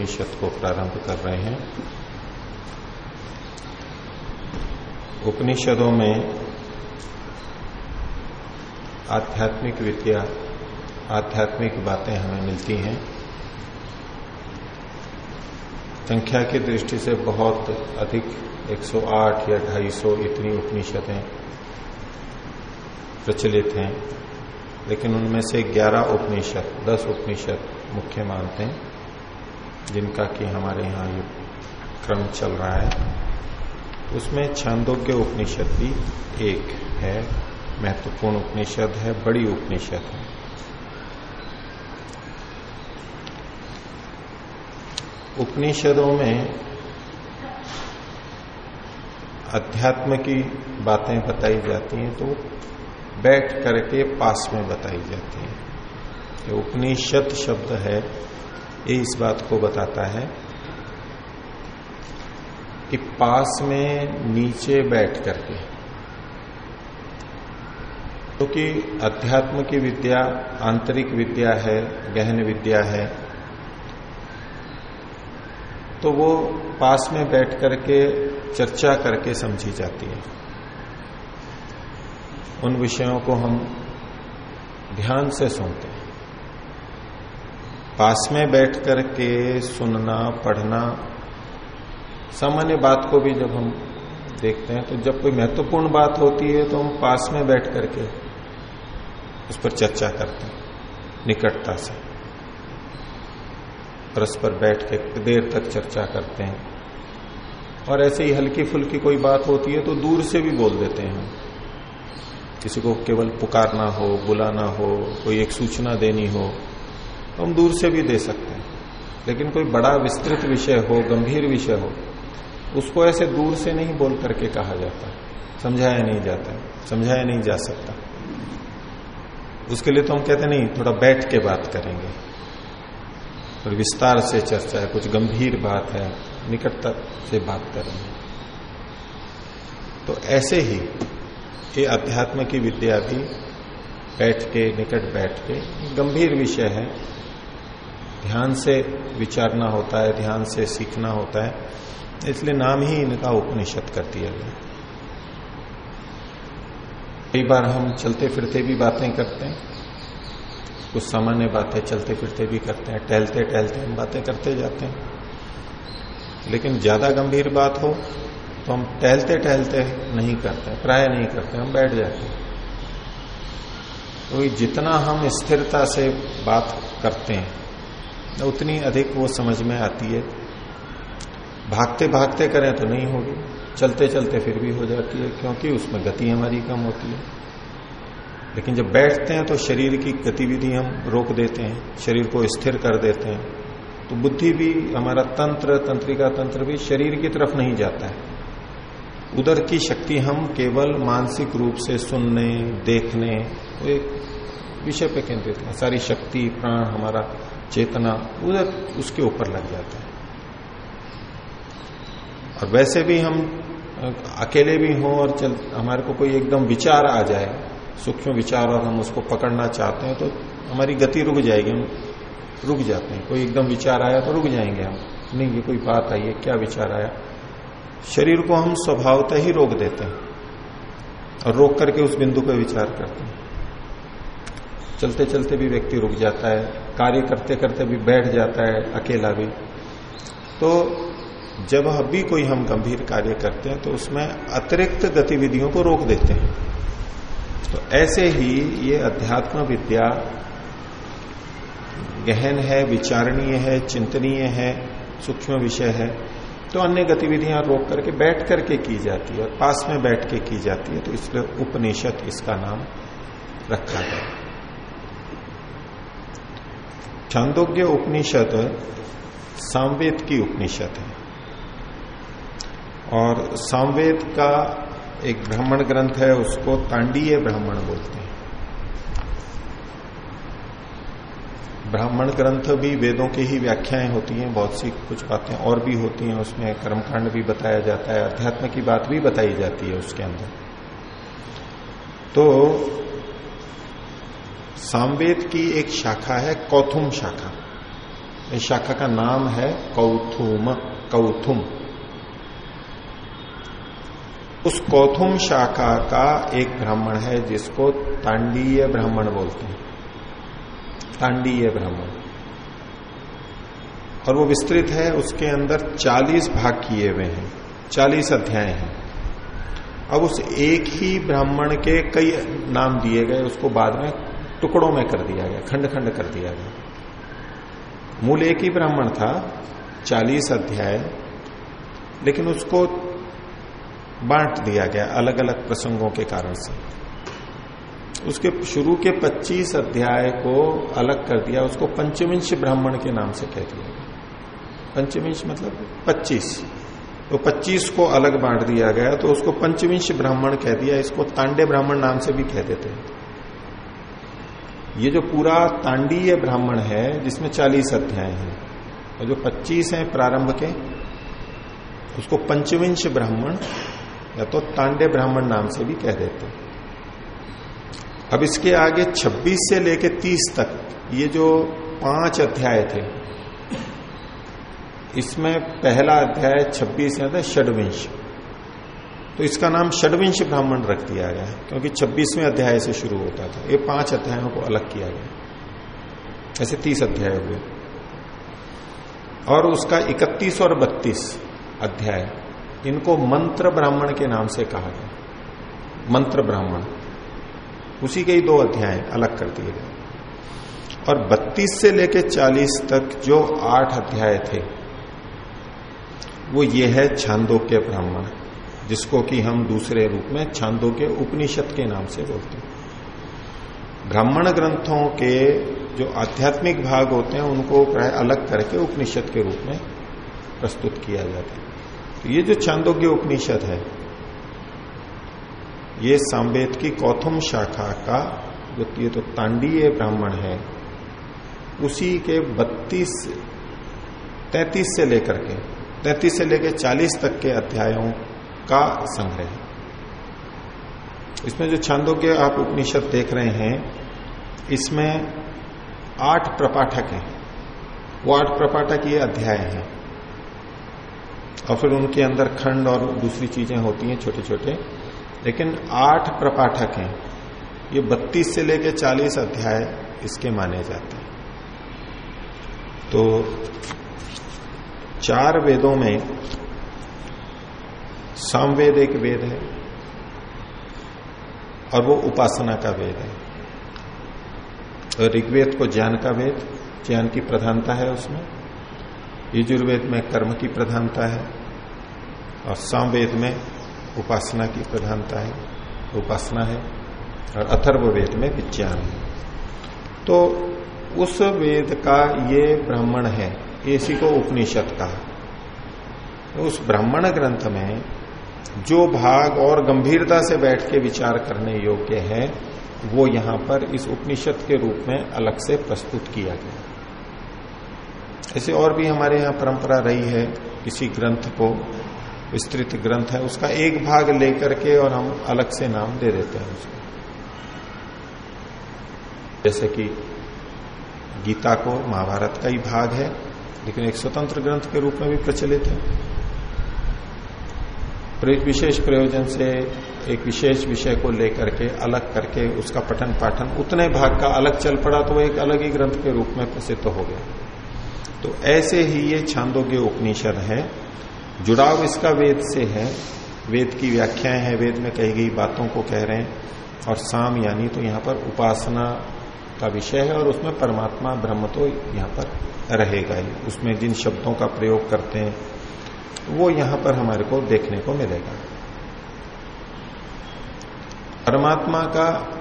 उपनिषद को प्रारंभ कर रहे हैं। उपनिषदों में आध्यात्मिक विद्या, आध्यात्मिक बातें हमें मिलती हैं। संख्या की दृष्टि से बहुत अधिक 108 या 250 इतनी उपनिषदें प्रचलित हैं, लेकिन उनमें से 11 उपनिषद 10 उपनिषद मुख्य मानते हैं। जिनका कि हमारे यहाँ ये क्रम चल रहा है। उसमें छांदोग्य उपनिषद भी एक है, महत्वपूर्ण उपनिषद है, बड़ी उपनिषद है। उपनिषदों में अध्यात्म की बातें बताई जाती हैं तो बैठ करके पास में बताई जाती हैं। उपनिषद शब्द है ये इस बात को बताता है कि पास में नीचे बैठ करके, क्योंकि तो अध्यात्म की विद्या, आंतरिक विद्या है, गहन विद्या है तो वो पास में बैठ करके चर्चा करके समझी जाती है। उन विषयों को हम ध्यान से सुनते पास में बैठ करके सुनना, पढ़ना, सामान्य बात को भी जब हम देखते हैं तो जब कोई महत्वपूर्ण बात होती है तो हम पास में बैठ करके उस पर चर्चा करते हैं, निकटता से। परस्पर बैठ के देर तक चर्चा करते हैं। और ऐसे ही हल्की फुल्की कोई बात होती है तो दूर से भी बोल देते हैं किसी को केवल पुकारना हो, बुलाना हो, कोई एक सूचना देनी हो तो हम दूर से भी दे सकते हैं। लेकिन कोई बड़ा विस्तृत विषय हो, गंभीर विषय हो, उसको ऐसे दूर से नहीं बोल करके कहा जाता। समझाया नहीं जाता, समझाया नहीं जा सकता। उसके लिए तो हम कहते नहीं, थोड़ा बैठ के बात करेंगे। और विस्तार से चर्चा है, कुछ गंभीर बात है, निकटता से बात करेंगे। तो ऐसे ही ये अध्यात्म की विद्या भी बैठ के, निकट बैठ के, गंभीर विषय है। ध्यान से विचारना होता है, ध्यान से सीखना होता है। इसलिए नाम ही इनका उपनिषद कर दिया गया कई बार हम चलते फिरते भी बातें करते हैं। कुछ सामान्य बातें चलते फिरते भी करते हैं टहलते टहलते हम बातें करते जाते हैं। लेकिन ज़्यादा गंभीर बात हो तो हम टहलते टहलते नहीं करते, प्राय नहीं करते, हम बैठ जाते हैं। तो जितना हम स्थिरता से बात करते हैं उतनी अधिक वो समझ में आती है। भागते भागते करें तो नहीं होगी। चलते चलते फिर भी हो जाती है, क्योंकि उसमें गति हमारी कम होती है। लेकिन जब बैठते हैं तो शरीर की गतिविधि हम रोक देते हैं, शरीर को स्थिर कर देते हैं। तो बुद्धि भी, हमारा तंत्र, तंत्रिका तंत्र भी शरीर की तरफ़ नहीं जाता है। उधर की शक्ति हम केवल मानसिक रूप से सुनने, देखने एक विषय पे केंद्रित है। सारी शक्ति, प्राण, हमारा चेतना उधर उसके ऊपर लग जाता है। और वैसे भी हम अकेले भी हों और चल, हमारे को कोई एकदम विचार आ जाए, सूक्ष्म विचार और हम उसको पकड़ना चाहते हैं तो हमारी गति रुक जाएगी, हम रुक जाते हैं। कोई एकदम विचार आया तो रुक जाएँगे हम। नहीं, ये कोई बात आई है, क्या विचार आया? शरीर को हम स्वभावतः ही रोक देते हैं और रोक करके उस बिंदु पर विचार करते हैं। चलते चलते भी व्यक्ति रुक जाता है। कार्य करते करते भी बैठ जाता है अकेला भी। तो जब अभी कोई हम गंभीर कार्य करते हैं तो उसमें अतिरिक्त गतिविधियों को रोक देते हैं। तो ऐसे ही ये अध्यात्म विद्या गहन है, विचारणीय है, चिंतनीय है, सूक्ष्म विषय है। तो अन्य गतिविधियाँ रोक करके, बैठ करके की जाती है और पास में बैठ के की जाती है तो इसलिए उपनिषद इसका नाम रखा गया। छांदोग्य उपनिषद सामवेद की उपनिषद है। और सामवेद का एक ब्राह्मण ग्रंथ है, उसको तांडीय ब्राह्मण बोलते हैं। ब्राह्मण ग्रंथ भी वेदों की ही व्याख्याएँ होती हैं, बहुत सी कुछ बातें और भी होती हैं, उसमें कर्मकांड भी बताया जाता है, अध्यात्म की बात भी बताई जाती है उसके अंदर। तो सामवेद की एक शाखा है, कौथुम शाखा। इस शाखा का नाम है कौथुम कौथुम। उस कौथुम शाखा का एक ब्राह्मण है, जिसको तांडीय ब्राह्मण बोलते हैं। तांडीय ब्राह्मण। और वो विस्तृत है, उसके अंदर 40 भाग किए हुए हैं 40 अध्याय हैं। अब उस एक ही ब्राह्मण के कई नाम दिए गए, उसको बाद में टुकड़ों में कर दिया गया खंड खंड कर दिया गया। मूल एक ही ब्राह्मण था 40 अध्याय, लेकिन उसको बांट दिया गया अलग अलग प्रसंगों के कारण से। उसके शुरू के 25 अध्याय को अलग कर दिया, उसको पंचविंश ब्राह्मण के नाम से कह दिया गया। पंचविंश मतलब 25 तो 25 को अलग बांट दिया गया तो उसको पंचविंश ब्राह्मण कह दिया, इसको तांडे ब्राह्मण नाम से भी कह देते हैं। ये जो पूरा तांडीय ब्राह्मण है, जिसमें 40 अध्याय हैं, और जो 25 हैं प्रारंभ के, उसको पंचविंश ब्राह्मण, या तो तांडे ब्राह्मण नाम से भी कह देते हैं। अब इसके आगे 26 से लेके 30 तक, ये जो पाँच अध्याय थे, इसमें पहला अध्याय 26 है था षडविंश। तो इसका नाम षडविंश ब्राह्मण रख दिया गया क्योंकि 26वें अध्याय से शुरू होता था। ये पाँच अध्यायों को अलग किया गया ऐसे 30 अध्याय हुए। और उसका 31 और 32 अध्याय, इनको मंत्र ब्राह्मण के नाम से कहा गया। मंत्र ब्राह्मण। उसी के ही दो अध्याय अलग कर दिए गए। और 32 से लेकर 40 तक जो आठ अध्याय थे, वो ये है छांदोग्य ब्राह्मण। जिसको कि हम दूसरे रूप में छांदोग्य उपनिषद के नाम से बोलते हैं। ब्राह्मण ग्रंथों के जो आध्यात्मिक भाग होते हैं, उनको प्राय अलग करके उपनिषद के रूप में प्रस्तुत किया जाता है। तो ये जो छांदोग्य उपनिषद है, ये सांवेद की कौथम शाखा का जो ये तो तांडीय ब्राह्मण है, उसी के 32 33 से लेकर के 33 से लेकर 40 तक के अध्यायों का संग्रह इसमें जो छंदों के आप उपनिषद देख रहे हैं, इसमें आठ प्रपाठक हैं। वो आठ प्रपाठक ये अध्याय हैं। और फिर उनके अंदर खंड और दूसरी चीज़ें होती हैं छोटे छोटे लेकिन आठ प्रपाठक हैं। ये बत्तीस से लेकर चालीस अध्याय इसके माने जाते हैं। तो चार वेदों में सामवेद एक वेद है और वो उपासना का वेद है। ऋग्वेद को ज्ञान का वेद, ज्ञान की प्रधानता है उसमें, यजुर्वेद में कर्म की प्रधानता है, और सामवेद में उपासना की प्रधानता है, उपासना है, और अथर्व वेद में विज्ञान है। तो उस वेद का ये ब्राह्मण है, इसी को उपनिषद का उस ब्राह्मण ग्रंथ में जो भाग और गंभीरता से बैठ के विचार करने योग्य है, वो यहाँ पर इस उपनिषद के रूप में अलग से प्रस्तुत किया गया ऐसे और भी हमारे यहाँ परंपरा रही है, किसी ग्रंथ को, विस्तृत ग्रंथ है, उसका एक भाग लेकर के और हम अलग से नाम दे देते हैं उसको। जैसे कि गीता को महाभारत का ही भाग है, लेकिन एक स्वतंत्र ग्रंथ के रूप में भी प्रचलित है। विशेष प्रयोजन से एक विशेष विषय को लेकर के, अलग करके उसका पठन पाठन उतने भाग का अलग चल पड़ा तो वो एक अलग ही ग्रंथ के रूप में प्रसिद्ध हो गया। तो ऐसे ही ये छांदोग्य उपनिषद है। जुड़ाव इसका वेद से है। वेद की व्याख्याएँ है, वेद में कही गई बातों को कह रहे हैं। और साम यानी तो यहाँ पर उपासना का विषय है और उसमें परमात्मा ब्रह्म तो यहाँ पर रहेगा ही। उसमें जिन शब्दों का प्रयोग करते हैं वो यहाँ पर हमारे को देखने को मिलेगा। परमात्मा का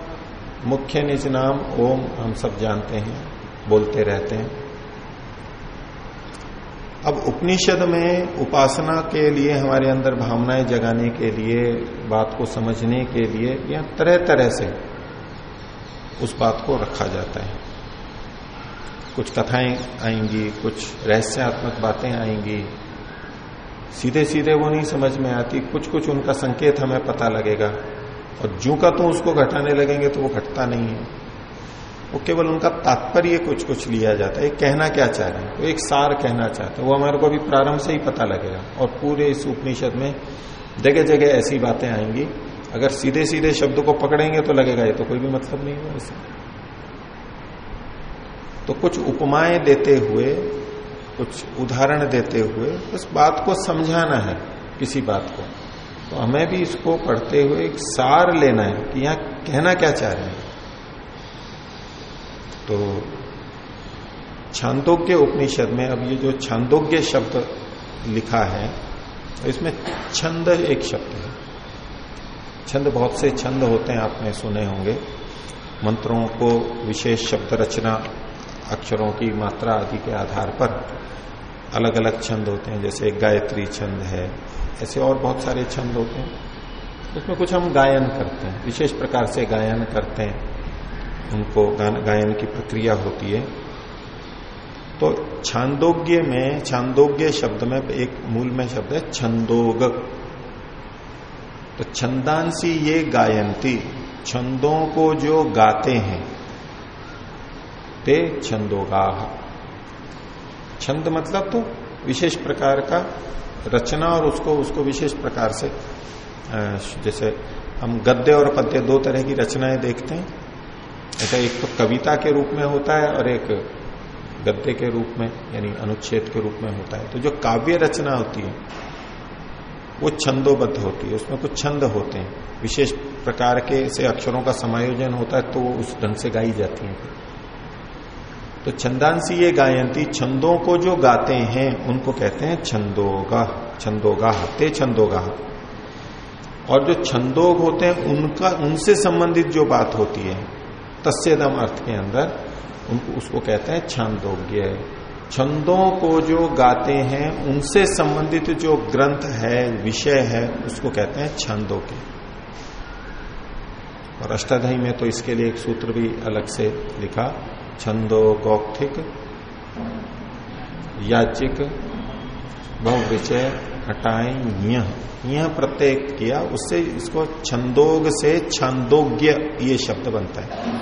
मुख्य निज नाम, ओम, हम सब जानते हैं, बोलते रहते हैं। अब उपनिषद में उपासना के लिए, हमारे अंदर भावनाएँ जगाने के लिए, बात को समझने के लिए, या तरह तरह से उस बात को रखा जाता है। कुछ कथाएँ आएँगी, कुछ रहस्यात्मक बातें आएँगी सीधे सीधे वो नहीं समझ में आती कुछ कुछ उनका संकेत हमें पता लगेगा। और जू का तो उसको घटाने लगेंगे तो वो घटता नहीं है। वो केवल उनका तात्पर्य कुछ कुछ लिया जाता है। कहना क्या चाह रहे हैं? वो एक सार कहना चाहते हैं। वो हमारे को अभी प्रारंभ से ही पता लगेगा। और पूरे इस उपनिषद में जगह जगह ऐसी बातें आएँगी। अगर सीधे सीधे शब्द को पकड़ेंगे तो लगेगा, ये तो कोई भी मतलब नहीं हुआ इसे तो कुछ उपमाएँ देते हुए कुछ उदाहरण देते हुए उस बात को समझाना है, किसी बात को। तो हमें भी इसको पढ़ते हुए एक सार लेना है कि यहाँ कहना क्या चाह रहे हैं। तो छांदोग्य उपनिषद में अब ये जो छांदोग्य शब्द लिखा है, इसमें छंद एक शब्द है। छंद बहुत से छंद होते हैं, आपने सुने होंगे। मंत्रों को विशेष शब्द रचना, अक्षरों की मात्रा आदि के आधार पर अलग अलग छंद होते हैं, जैसे गायत्री छंद है, ऐसे और बहुत सारे छंद होते हैं। उसमें कुछ हम गायन करते हैं, विशेष प्रकार से गायन करते हैं। उनको गायन की प्रक्रिया होती है। तो छांदोग्य में, छांदोग्य शब्द में एक मूल में शब्द है, छंदोग। तो छंदांसी ये गायंती, छंदों को जो गाते हैं, ते छंदोगा छंद मतलब तो विशेष प्रकार का रचना और उसको उसको विशेष प्रकार से जैसे हम गद्य और पद्य दो तरह की रचनाएँ देखते हैं। ऐसा एक तो कविता के रूप में होता है और एक गद्य के रूप में, यानी अनुच्छेद के रूप में होता है। तो जो काव्य रचना होती है, वो छंदोबद्ध होती है, उसमें कुछ छंद होते हैं। विशेष प्रकार के से अक्षरों का समायोजन होता है तो उस ढंग से गाई जाती है। तो छंदांसी ये गायंती, छंदों को जो गाते हैं, उनको कहते हैं छंदोगा छंदोगा ते छंदोगा और जो छंदोग होते हैं, उनका, उनसे संबंधित जो बात होती है तस्दम अर्थ के अंदर, उनको, उसको कहते हैं छंदोग्य। छंदों को जो गाते हैं, उनसे संबंधित जो ग्रंथ है, विषय है, उसको कहते हैं छंदोग्य। और अष्टाध्यायी में तो इसके लिए एक सूत्र भी अलग से लिखा छंदो गौथिक याचिक, बहुविचय, हटाए यह प्रत्यय किया, उससे इसको छंदोग से छंदोग्य, ये शब्द बनता है।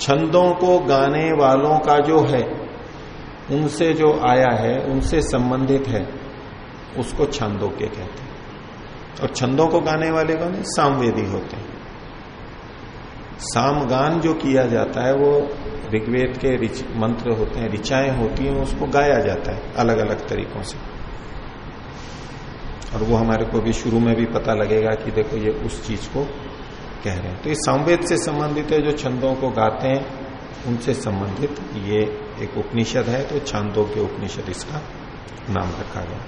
छंदों को गाने वालों का जो है, उनसे जो आया है, उनसे संबंधित है, उसको छंदोग्य कहते हैं। और छंदों को गाने वाले कौन सामवेदी होते हैं। सामगान जो किया जाता है, वो ऋग्वेद के मंत्र होते हैं, ऋचाएँ होती हैं, उसको गाया जाता है अलग अलग तरीकों से। और वो हमारे को भी शुरू में भी पता लगेगा कि देखो ये उस चीज़ को कह रहे हैं। तो ये संवेद से संबंधित है, जो छंदों को गाते हैं, उनसे संबंधित ये एक उपनिषद है तो छंदों के उपनिषद इसका नाम रखा गया।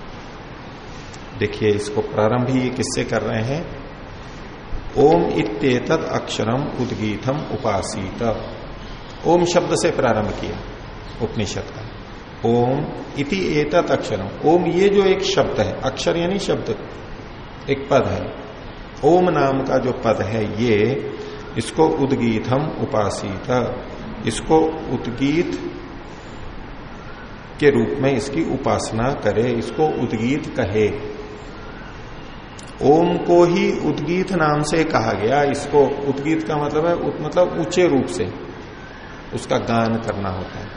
देखिए, इसको प्रारंभ ही किससे कर रहे हैं? ओम इत्येत अक्षरम उदगीतम उपासित। ओम शब्द से प्रारंभ किया, उपनिषद का। ओम इति एतत अक्षरम। ओम ये जो एक शब्द है, अक्षर यानी शब्द, एक पद है। ओम नाम का जो पद है ये, इसको उदगीतम उपासित। इसको उदगीत के रूप में इसकी उपासना करे, इसको उदगीत कहे। ओम को ही उदगीत नाम से कहा गया। इसको उदगीत का मतलब है उत, मतलब ऊँचे रूप से उसका गान करना होता है।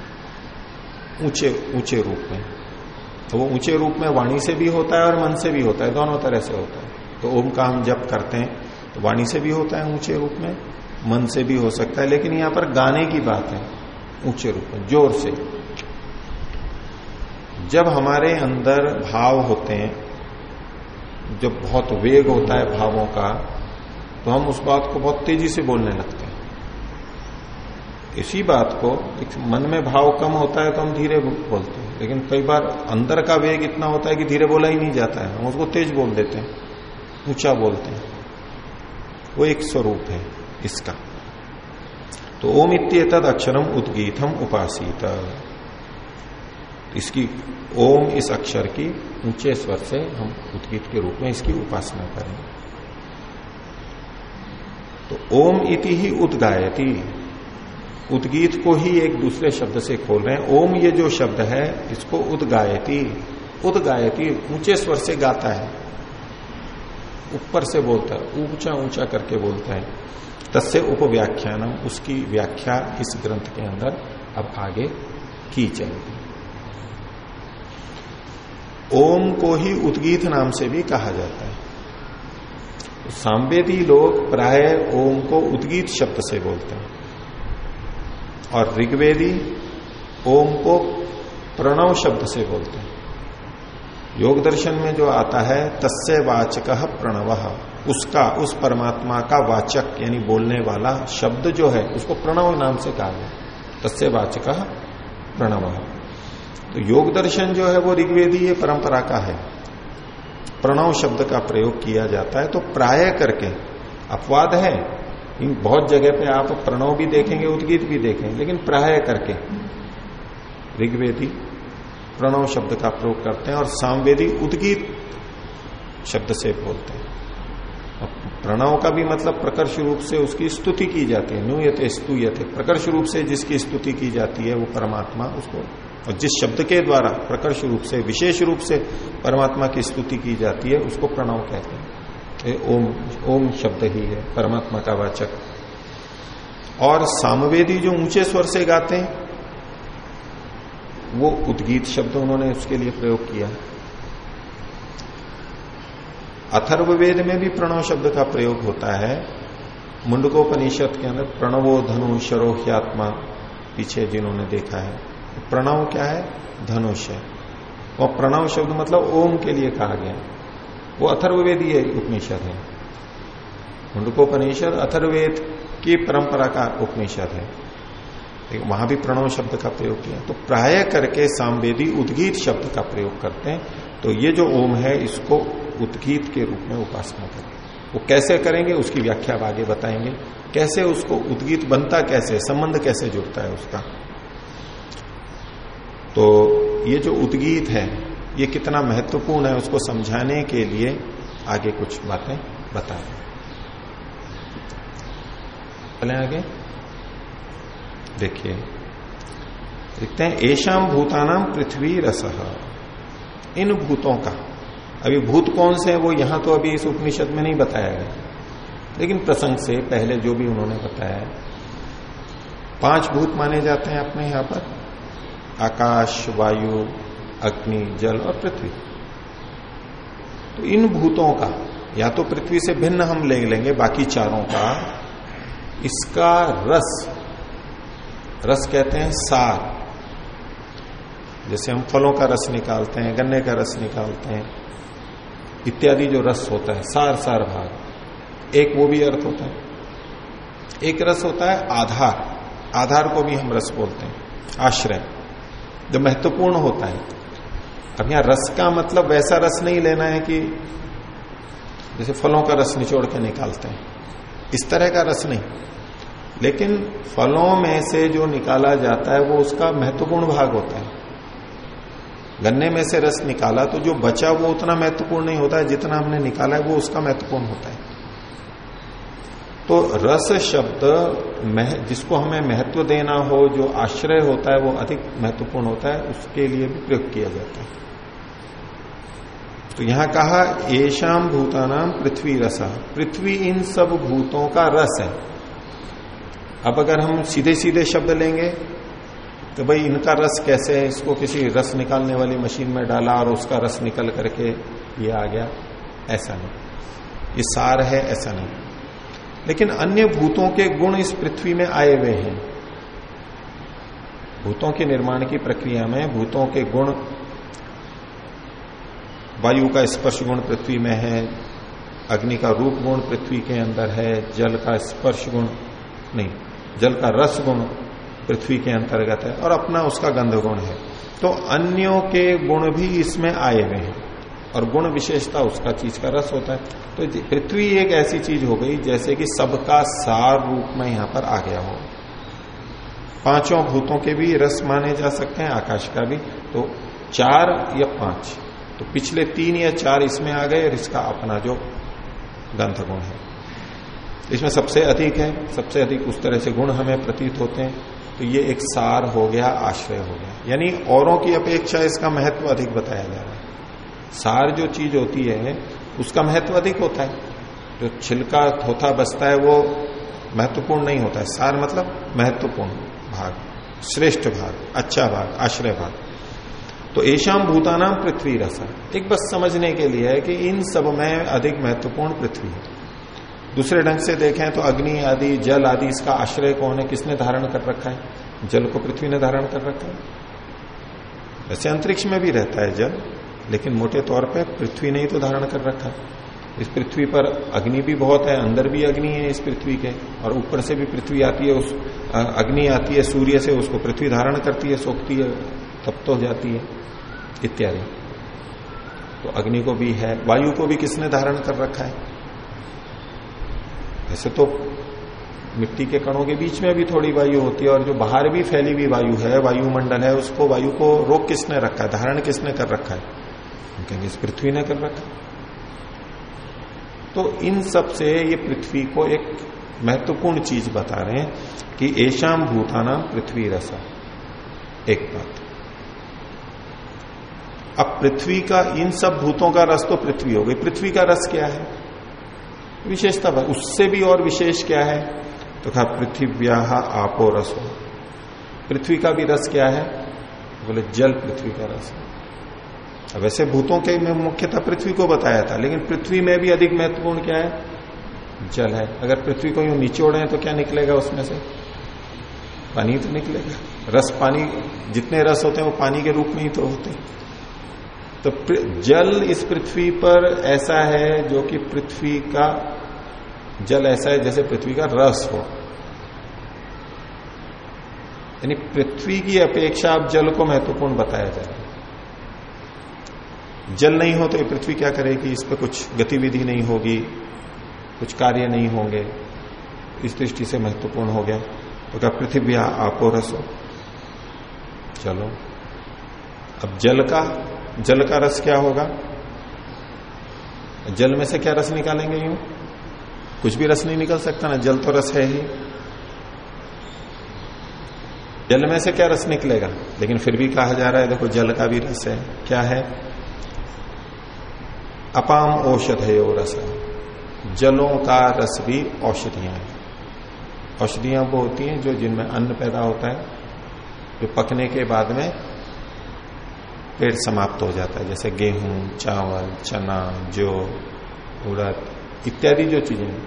ऊँचे ऊँचे रूप में। तो वो ऊँचे रूप में वाणी से भी होता है और मन से भी होता है। दोनों तरह से होता है। तो ओम का हम जब करते हैं तो वाणी से भी होता है ऊँचे रूप में मन से भी हो सकता है लेकिन यहाँ पर गाने की बात है ऊँचे रूप में ज़ोर से। जब हमारे अंदर भाव होते हैं जब बहुत वेग होता है भावों का तो हम उस बात को बहुत तेज़ी से बोलने लगते हैं। इसी बात को, एक मन में भाव कम होता है तो हम धीरे बोलते हैं। लेकिन कई बार अंदर का वेग इतना होता है कि धीरे बोला ही नहीं जाता है। हम उसको तेज बोल देते हैं, ऊँचा बोलते हैं। वो एक स्वरूप है इसका। तो ओम इत्येतद अक्षरम उद्गीतम उपासित। इसकी ओम इस अक्षर की ऊँचे स्वर से हम उद्गीत के रूप में इसकी उपासना करेंगे। तो ओम इति ही उदगायती। उदगीत को ही एक दूसरे शब्द से खोल रहे हैं। ओम ये जो शब्द है, इसको उदगायती। उदगायती ऊँचे स्वर से गाता है। ऊपर से बोलता है ऊँचा ऊँचा करके बोलता है। तस्य उपव्याख्यानम, उसकी व्याख्या इस ग्रंथ के अंदर अब आगे की जाएगी। ओम को ही उद्गीत नाम से भी कहा जाता है। सांवेदी लोग प्राय ओम को उद्गीत शब्द से बोलते हैं। और ऋग्वेदी ओम को प्रणव शब्द से बोलते हैं। योग दर्शन में जो आता है, तस्य वाचक प्रणव। उसका, उस परमात्मा का वाचक, यानी बोलने वाला शब्द जो है, उसको प्रणव नाम से कहा गया। तस्य वाचक प्रणव। तो योग दर्शन जो है वो ऋग्वेदी ये परंपरा का है। प्रणव शब्द का प्रयोग किया जाता है तो प्राय करके अपवाद है। इन बहुत जगह पे आप प्रणव भी देखेंगे, उद्गीत भी देखेंगे, लेकिन प्राय करके ऋग्वेदी प्रणव शब्द का प्रयोग करते हैं और सामवेदी उद्गीत शब्द से बोलते हैं। प्रणव का भी मतलब प्रकर्ष रूप से उसकी स्तुति की जाती है। न्यूयते स्तूयते। प्रकर्ष रूप से जिसकी स्तुति की जाती है, वो परमात्मा, उसको और जिस शब्द के द्वारा प्रकर्ष रूप से, विशेष रूप से परमात्मा की स्तुति की जाती है, उसको प्रणव कहते हैं। ओम ओम शब्द ही है, परमात्मा का वाचक। और सामवेदी जो ऊँचे स्वर से गाते हैं, वो उद्गीत शब्द उन्होंने उसके लिए प्रयोग किया अथर्ववेद में भी प्रणव शब्द का प्रयोग होता है। मुंडकोपनिषद के अंदर प्रणवो धनु शरोह्यात्मा पीछे जिन्होंने देखा है। प्रणव क्या है? धनुष है। और प्रणव शब्द मतलब ओम के लिए कहा गया। वो अथर्ववेदीय उपनिषद है। मुंडकोपनिषद अथर्वेद की परंपरा का उपनिषद है। वहाँ भी प्रणव शब्द का प्रयोग किया। तो प्राय करके सामवेदी उद्गीत शब्द का प्रयोग करते हैं। तो ये जो ओम है, इसको उद्गीत के रूप में उपासना करें। वो कैसे करेंगे, उसकी व्याख्या आगे बताएँगे। कैसे उसको उद्गीत बनता, कैसे? संबंध कैसे जुड़ता है उसका? तो ये जो उद्गीत है, ये कितना महत्वपूर्ण है उसको समझाने के लिए आगे कुछ बातें बताए। चले आगे। देखिए, देखते हैं ऐशाम भूतानाम पृथ्वी रस। इन भूतों का, अभी भूत कौन से है, वो यहाँ तो अभी इस उपनिषद में नहीं बताया गया। लेकिन प्रसंग से पहले जो भी उन्होंने बताया, पाँच भूत माने जाते हैं अपने यहाँ पर। आकाश, वायु, अग्नि, जल और पृथ्वी। तो इन भूतों का, या तो पृथ्वी से भिन्न हम ले लेंगे बाकी चारों का, इसका रस रस कहते हैं सार। जैसे हम फलों का रस निकालते हैं, गन्ने का रस निकालते हैं, इत्यादि जो रस होता है, सार सार भाग, एक वो भी अर्थ होता है। एक रस होता है आधार आधार को भी हम रस बोलते हैं, आश्रय। जो महत्वपूर्ण होता है। अब यहाँ रस का मतलब वैसा रस नहीं लेना है कि जैसे फलों का रस निचोड़ के निकालते हैं। इस तरह का रस नहीं। लेकिन फलों में से जो निकाला जाता है, वो उसका महत्वपूर्ण भाग होता है। गन्ने में से रस निकाला तो जो बचा वो उतना महत्वपूर्ण नहीं होता है, जितना हमने निकाला है, वो उसका महत्वपूर्ण होता है। तो रस शब्द मह, जिसको हमें महत्व देना हो जो आश्रय होता है वो अधिक महत्वपूर्ण होता है उसके लिए भी प्रयोग किया जाता है। तो यहाँ कहा येषाम भूतानाम पृथ्वी रस। पृथ्वी इन सब भूतों का रस है। अब अगर हम सीधे सीधे शब्द लेंगे तो भाई इनका रस कैसे है? इसको किसी रस निकालने वाली मशीन में डाला और उसका रस निकल करके ये आ गया। ऐसा नहीं। ये सार है ऐसा नहीं। लेकिन अन्य भूतों के गुण इस पृथ्वी में आए हुए हैं। भूतों के निर्माण की प्रक्रिया में, भूतों के गुण, वायु का स्पर्श गुण पृथ्वी में है, अग्नि का रूप गुण पृथ्वी के अंदर है, जल का स्पर्श गुण नहीं, जल का रस गुण पृथ्वी के अंतर्गत है, और अपना उसका गंध गुण है। तो अन्यों के गुण भी इसमें आए हुए हैं। और गुण विशेषता उसका चीज़ का रस होता है। तो पृथ्वी एक ऐसी चीज़ हो गई जैसे कि सबका सार रूप में यहाँ पर आ गया हो। पाँचों भूतों के भी रस माने जा सकते हैं, आकाश का भी। तो चार या पाँच। तो पिछले तीन या चार इसमें आ गए और इसका अपना जो गंध गुण है। इसमें सबसे अधिक है, सबसे अधिक उस तरह से गुण हमें प्रतीत होते हैं। तो ये एक सार हो गया, आश्रय हो गया। यानी औरों की अपेक्षा इसका महत्व अधिक बताया जा रहा है। सार जो चीज़ होती है, उसका महत्व अधिक होता है। जो छिलका थोथा बसता है, वो महत्वपूर्ण नहीं होता है। सार मतलब महत्वपूर्ण भाग, श्रेष्ठ भाग अच्छा भाग, आश्रय भाग। तो ऐशाम भूतानाम पृथ्वी रसा। एक बस समझने के लिए है कि इन सब में अधिक महत्वपूर्ण पृथ्वी है। दूसरे ढंग से देखें तो अग्नि आदि, जल आदि, इसका आश्रय कौन है? किसने धारण कर रखा है? जल को पृथ्वी ने धारण कर रखा है। वैसे अंतरिक्ष में भी रहता है जल। लेकिन मोटे तौर पे पृथ्वी ने ही तो धारण कर रखा। है इस पृथ्वी पर अग्नि भी बहुत है, अंदर भी अग्नि है इस पृथ्वी के, और ऊपर से भी पृथ्वी आती है, उस अग्नि आती है, सूर्य से उसको पृथ्वी धारण करती है, सोखती है तप्त हो जाती है, इत्यादि। तो अग्नि को भी है, वायु को भी किसने धारण कर रखा है? ऐसे तो मिट्टी के कणों के बीच में भी थोड़ी वायु होती है, और जो बाहर भी फैली हुई वायु है, वायुमंडल है, उसको वायु को रोक किसने रखा है, धारण किसने कर रखा है? कहेंगे, इस पृथ्वी ने कर रखा। तो इन सबसे ये पृथ्वी को एक महत्वपूर्ण चीज़ बता रहे हैं कि ऐशाम भूताना पृथ्वी रसा। एक बात। अब पृथ्वी का, इन सब भूतों का रस तो पृथ्वी हो गई। पृथ्वी का रस क्या है? विशेषता उससे भी और विशेष क्या है? तो कहा, पृथ्व्या आपो रस। हो पृथ्वी का भी रस क्या है? बोले, जल पृथ्वी का रस है। वैसे भूतों के में मुख्यतः पृथ्वी को बताया था, लेकिन पृथ्वी में भी अधिक महत्वपूर्ण क्या है? जल है। अगर पृथ्वी को यूँ निचोड़े तो क्या निकलेगा उसमें से? पानी तो निकलेगा। रस, पानी, जितने रस होते हैं वो पानी के रूप में ही तो होते हैं। तो जल इस पृथ्वी पर ऐसा है जो कि पृथ्वी का जल ऐसा है जैसे पृथ्वी का रस हो। यानी पृथ्वी की अपेक्षा अब जल को महत्वपूर्ण बताया जा रहा है। जल नहीं हो तो ये पृथ्वी क्या करेगी? इस पर कुछ गतिविधि नहीं होगी, कुछ कार्य नहीं होंगे। इस दृष्टि से महत्वपूर्ण हो गया। तो क्या पृथ्वी आपो रस हो, चलो। अब जल का जल का रस क्या होगा? जल में से क्या रस निकालेंगे यूँ? कुछ भी रस नहीं निकल सकता ना, जल तो रस है ही। जल में से क्या रस निकलेगा? लेकिन फिर भी कहा जा रहा है, देखो, जल का भी रस है। क्या है? अपाम औषधयो रस। जलों का रस भी औषधियाँ हैं। औषधियाँ वो होती हैं जो जिनमें अन्न पैदा होता है, जो पकने के बाद में पेड़ समाप्त हो जाता है, जैसे गेहूँ, चावल, चना, जो, उड़द इत्यादि जो चीज़ें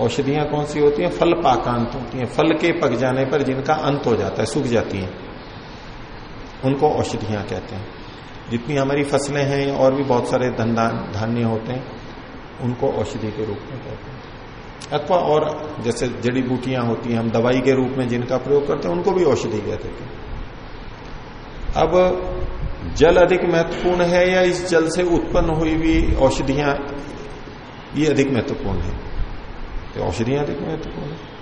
औषधियाँ कौन सी होती हैं? फल पाकांत होती हैं। फल के पक जाने पर जिनका अंत हो जाता है, सूख जाती हैं। उनको औषधियाँ कहते हैं। जितनी हमारी फ़सलें हैं और भी बहुत सारे धान्य होते हैं, उनको औषधि के रूप में कहते हैं। अथवा और जैसे जड़ी बूटियाँ होती हैं, हम दवाई के रूप में जिनका प्रयोग करते हैं, उनको भी औषधि कहते हैं। अब जल अधिक महत्वपूर्ण है या इस जल से उत्पन्न हुई हुई औषधियाँ, ये अधिक महत्वपूर्ण है? तो औषधियाँ अधिक महत्वपूर्ण है।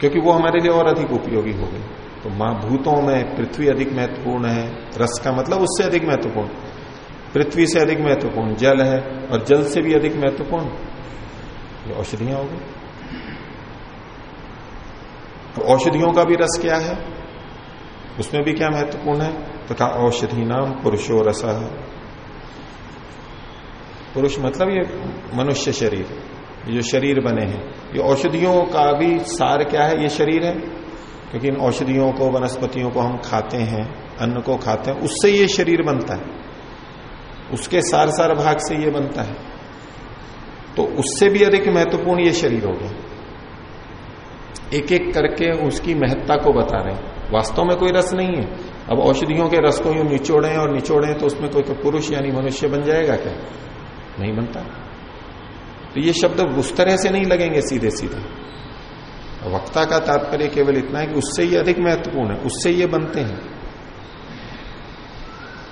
क्योंकि वो हमारे लिए और अधिक उपयोगी हो गई। तो माँ भूतों में पृथ्वी अधिक महत्वपूर्ण है, रस का मतलब उससे अधिक महत्वपूर्ण। पृथ्वी से अधिक महत्वपूर्ण, जल है, और जल से भी अधिक महत्वपूर्ण। ये औषधियाँ होगी तो औषधियों का भी रस क्या है? उसमें भी क्या महत्वपूर्ण है? तो औषधि नाम पुरुषो रस पुरुष मतलब ये मनुष्य शरीर, ये जो शरीर बने हैं। ये औषधियों का भी सार क्या है? ये शरीर है। क्योंकि इन औषधियों को, वनस्पतियों को हम खाते हैं, अन्न को खाते हैं, उससे ये शरीर बनता है। उसके सार सार भाग से ये बनता है। तो उससे भी अधिक महत्वपूर्ण ये शरीर हो गया। एक एक करके उसकी महत्ता को बता रहे हैं। वास्तव में कोई रस नहीं है। अब औषधियों के रस को यूँ निचोड़े और निचोड़े तो उसमें कोई पुरुष यानी मनुष्य बन जाएगा क्या? नहीं बनता। तो ये शब्द उस तरह से नहीं लगेंगे सीधे सीधे वक्ता का तात्पर्य केवल इतना है कि उससे ये अधिक महत्वपूर्ण है, उससे ये बनते हैं।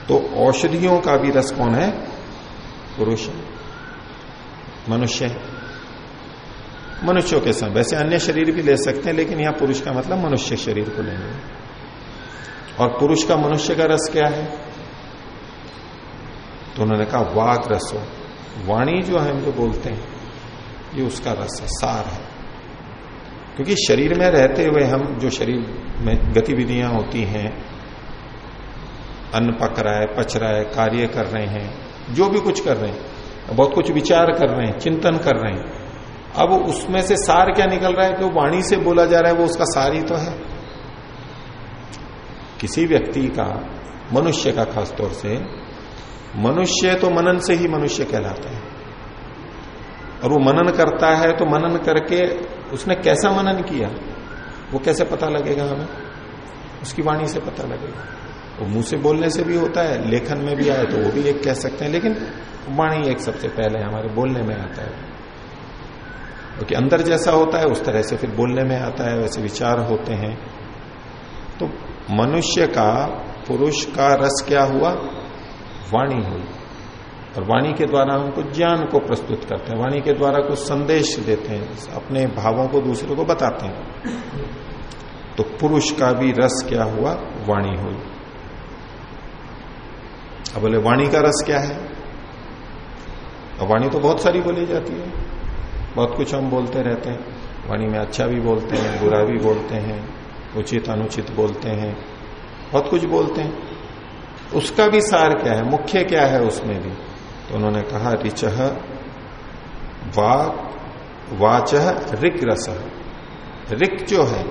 तो औषधियों का भी रस कौन है? पुरुष मनुष्य मनुष्यों के साथ, वैसे अन्य शरीर भी ले सकते हैं, लेकिन यहाँ पुरुष का मतलब मनुष्य शरीर को लेंगे। और पुरुष का मनुष्य का रस क्या है? तो उन्होंने कहा वाक रस। हो वाणी जो हम जो बोलते हैं, ये उसका रस है, सार है। क्योंकि शरीर में रहते हुए हम, जो शरीर में गतिविधियाँ होती हैं, अन्न पक रहा है, पच रहा है, कार्य कर रहे हैं, जो भी कुछ कर रहे हैं, बहुत कुछ विचार कर रहे हैं, चिंतन कर रहे हैं, अब उसमें से सार क्या निकल रहा है कि वाणी से बोला जा रहा है, वो उसका सार ही तो है। किसी व्यक्ति का, मनुष्य का खासतौर से, मनुष्य तो मनन से ही मनुष्य कहलाता है। और वो मनन करता है तो मनन करके उसने कैसा मनन किया? वो कैसे पता लगेगा हमें? उसकी वाणी से पता लगेगा। वो मुँह से बोलने से भी होता है, लेखन में भी आए तो वो भी एक कह सकते हैं, लेकिन वाणी एक सबसे पहले हमारे बोलने में आता है। क्योंकि तो अंदर जैसा होता है, उस तरह से फिर बोलने में आता है, वैसे विचार होते हैं। तो मनुष्य का, पुरुष का रस क्या हुआ? वाणी हुई। और वाणी के द्वारा हम कुछ ज्ञान को प्रस्तुत करते हैं, वाणी के द्वारा कुछ संदेश देते हैं, अपने भावों को दूसरे को बताते हैं। तो पुरुष का भी रस क्या हुआ? वाणी हुई। अब बोले, वाणी का रस क्या है? अब वाणी तो बहुत सारी बोली जाती है। बहुत कुछ हम बोलते रहते हैं। वाणी में अच्छा भी बोलते हैं, बुरा भी बोलते हैं, उचित अनुचित बोलते हैं, बहुत कुछ बोलते हैं। उसका भी सार क्या है? मुख्य क्या है उसमें भी? उन्होंने कहा रिच वाक वाच रिक रस रिक जो है,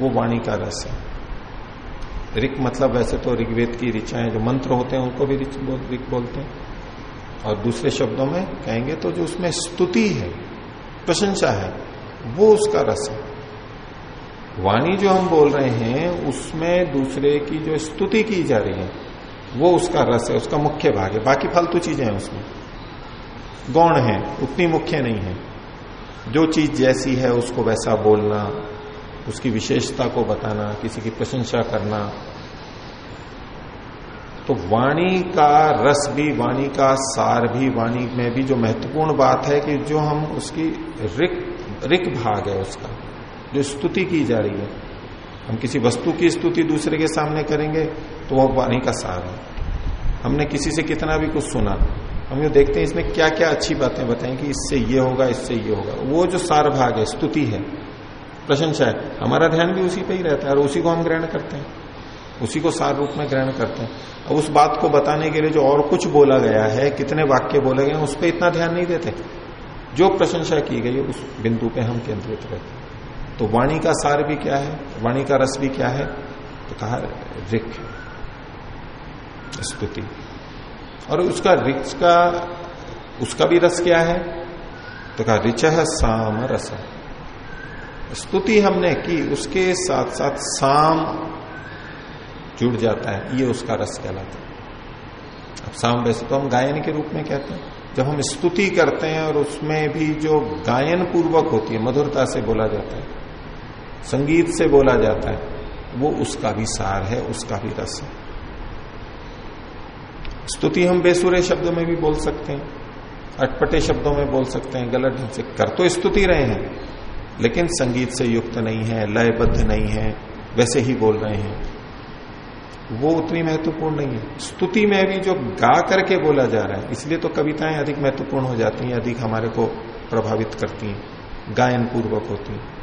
वो वाणी का रस है। रिक मतलब वैसे तो ऋग्वेद की ऋचाएँ जो मंत्र होते हैं, उनको भी रिक बोलते हैं। और दूसरे शब्दों में कहेंगे तो जो उसमें स्तुति है, प्रशंसा है, वो उसका रस है। वाणी जो हम बोल रहे हैं, उसमें दूसरे की जो स्तुति की जा रही है वो उसका रस है, उसका मुख्य भाग है। बाकी फालतू चीज़ें हैं उसमें। गौण है, उतनी मुख्य नहीं है। जो चीज़ जैसी है, उसको वैसा बोलना, उसकी विशेषता को बताना, किसी की प्रशंसा करना। तो वाणी का रस भी, वाणी का सार भी, वाणी में भी जो महत्वपूर्ण बात है कि जो हम उसकी रिक रिक भाग है उसका, जो स्तुति की जा रही है। हम किसी वस्तु की स्तुति दूसरे के सामने करेंगे तो वह वाणी का सार है। हमने किसी से कितना भी कुछ सुना, हम ये देखते हैं इसमें क्या क्या अच्छी बातें बताएँ कि इससे ये होगा, इससे ये होगा। वो जो सार भाग है, स्तुति है, प्रशंसा है, हमारा ध्यान भी उसी पे ही रहता है और उसी को हम ग्रहण करते हैं। उसी को सार रूप में ग्रहण करते हैं। अब उस बात को बताने के लिए जो और कुछ बोला गया है, कितने वाक्य बोले गए उस पर इतना ध्यान नहीं देते। जो प्रशंसा की गई उस बिंदु पे हम केंद्रित रहते हैं। तो वाणी का सार भी क्या है? वाणी का रस भी क्या है? तो कहा रिक स्तुति। और उसका रिच का, उसका भी रस क्या है? तो कहा रिच साम रस। स्तुति हमने की, उसके साथ साथ साम जुड़ जाता है। ये उसका रस कहलाता है। अब साम वैसे तो हम गायन के रूप में कहते हैं। जब हम स्तुति करते हैं और उसमें भी जो गायन पूर्वक होती है, मधुरता से बोला जाता है संगीत से बोला जाता है, वो उसका भी सार है, उसका भी रस है। स्तुति हम बेसुरे शब्दों में भी बोल सकते हैं, अटपटे शब्दों में बोल सकते हैं, गलत ढंग से कर तो स्तुति रहे हैं, लेकिन संगीत से युक्त नहीं है, लयबद्ध नहीं है, वैसे ही बोल रहे हैं। वो उतनी महत्वपूर्ण नहीं है। स्तुति में भी जो गा करके बोला जा रहा है, इसलिए तो कविताएँ अधिक महत्वपूर्ण हो जाती हैं, अधिक हमारे को प्रभावित करती हैं गायन पूर्वक होती हैं।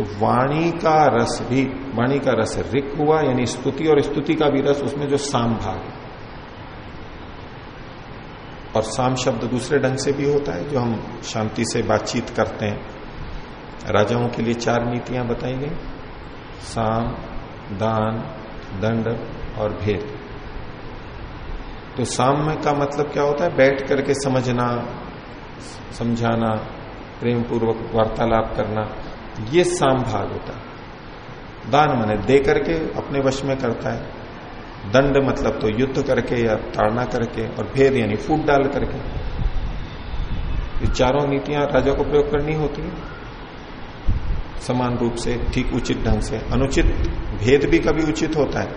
तो वाणी का रस भी, वाणी का रस रिक हुआ, यानी स्तुति और स्तुति का भी रस उसमें जो साम भाग। और साम शब्द दूसरे ढंग से भी होता है, जो हम शांति से बातचीत करते हैं। राजाओं के लिए चार नीतियाँ बताई गई। साम, दान, दंड और भेद। तो साम्य का मतलब क्या होता है? बैठ करके समझना, समझाना प्रेम पूर्वक वार्तालाप करना। ये साम भाग होता है। दान मने दे करके अपने वश में करता है। दंड मतलब तो युद्ध करके या ताड़ना करके और भेद यानी फूट डाल करके। ये चारों नीतियाँ राजा को प्रयोग करनी होती है। समान रूप से ठीक उचित ढंग से। अनुचित भेद भी कभी उचित होता है।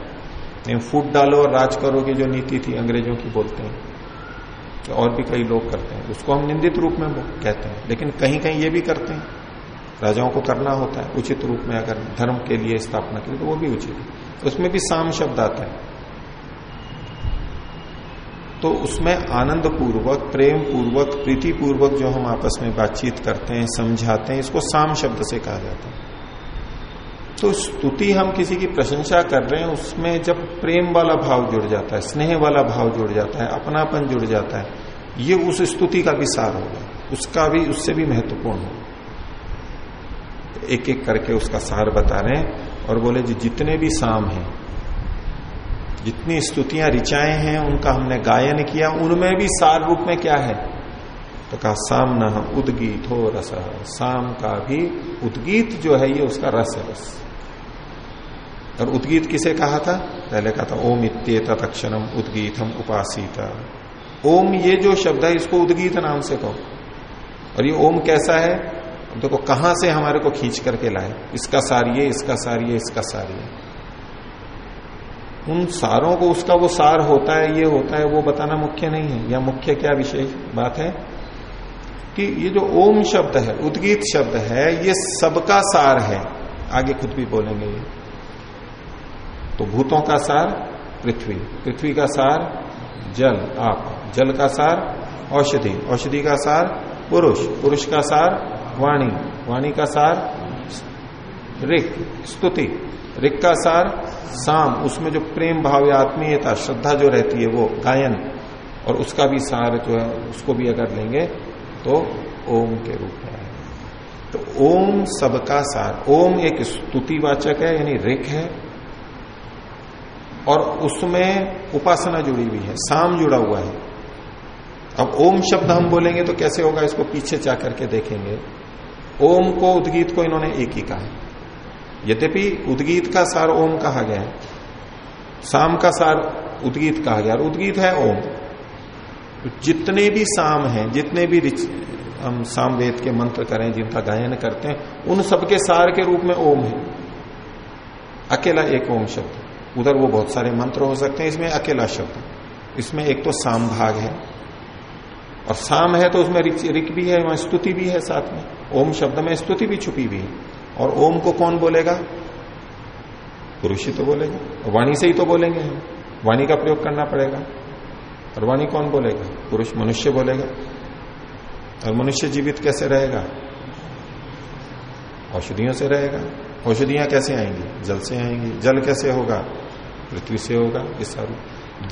नहीं फूट डालो और राज करो की जो नीति थी अंग्रेज़ों की बोलते हैं। और भी कई लोग करते हैं। उसको हम निंदित रूप में कहते हैं। लेकिन कहीं कहीं ये भी करते हैं। राजाओं को करना होता है, उचित रूप में अगर धर्म के लिए स्थापना के लिए तो वो भी उचित है। उसमें भी साम शब्द आता है। तो उसमें आनंद पूर्वक प्रेम पूर्वक प्रीति पूर्वक जो हम आपस में बातचीत करते हैं, समझाते हैं, इसको साम शब्द से कहा जाता है। तो स्तुति हम किसी की प्रशंसा कर रहे हैं, उसमें जब प्रेम वाला भाव जुड़ जाता है, स्नेह वाला भाव जुड़ जाता है, अपनापन जुड़ जाता है, ये उस स्तुति का भी सार होगा। उसका भी, उससे भी महत्वपूर्ण हो एक एक करके उसका सार बता रहे हैं और बोले, जी, जितने भी साम हैं, जितनी स्तुतियाँ ऋचाएँ हैं, उनका हमने गायन किया, उनमें भी सार रूप में क्या है? तो कहा, साम न उदगीत हो रस, साम का भी उदगीत जो है, ये उसका रस है रस और उदगीत किसे कहा था? पहले कहा था, ओम इत्ये तत्क्षणम उदगीतम उपासीता। ओम ये जो शब्द है, इसको उदगीत नाम से कहो। और ये ओम कैसा है? देखो, कहाँ से हमारे को खींच करके लाए? इसका सार ये, इसका सार ये, इसका सार ये। उन सारों को उसका वो सार होता है, ये होता है, वो बताना मुख्य नहीं है। या मुख्य क्या विशेष बात है? कि ये जो ओम शब्द है, उद्गीत शब्द है, ये सबका सार है। आगे खुद भी बोलेंगे ये। तो भूतों का सार, पृथ्वी। पृथ्वी का सार, जल, आप। जल का सार, औषधि। औषधि का सार, पुरुष। पुरुष का सार वाणी वाणी का सार रिक, स्तुति। रिक का सार साम, उसमें जो प्रेम भाव या आत्मीयता, श्रद्धा जो रहती है वो, गायन। और उसका भी सार जो है, उसको भी अगर लेंगे तो ओम के रूप में आएगा। तो ओम सबका सार, ओम एक स्तुतिवाचक है, यानी रिक है। और उसमें उपासना जुड़ी हुई है, साम जुड़ा हुआ है। अब ओम शब्द हम बोलेंगे तो कैसे होगा, इसको पीछे जा करके देखेंगे। ओम को उद्गीत को इन्होंने एक ही कहा है। यद्यपि उद्गीत का सार ओम कहा गया है, साम का सार उद्गीत कहा गया, और उद्गीत है ओम। तो जितने भी साम हैं, जितने भी हम साम वेद के मंत्र करें, जिनका गायन करते हैं, उन सबके सार के रूप में ओम है। अकेला एक ओम शब्द। उधर वो बहुत सारे मंत्र हो सकते हैं, इसमें अकेला शब्द। इसमें एक तो साम भाग है और साम है तो उसमें रिक भी है, वहाँ स्तुति भी है साथ में। ओम शब्द में स्तुति भी छुपी हुई और ओम को कौन बोलेगा? पुरुष ही तो बोलेगा वाणी से ही तो बोलेंगे हम। वाणी का प्रयोग करना पड़ेगा। और वाणी कौन बोलेगा? पुरुष मनुष्य बोलेगा। और मनुष्य जीवित कैसे रहेगा? औषधियों से रहेगा। औषधियाँ कैसे आएँगी? जल से आएँगी। जल कैसे होगा? पृथ्वी से होगा ये सारी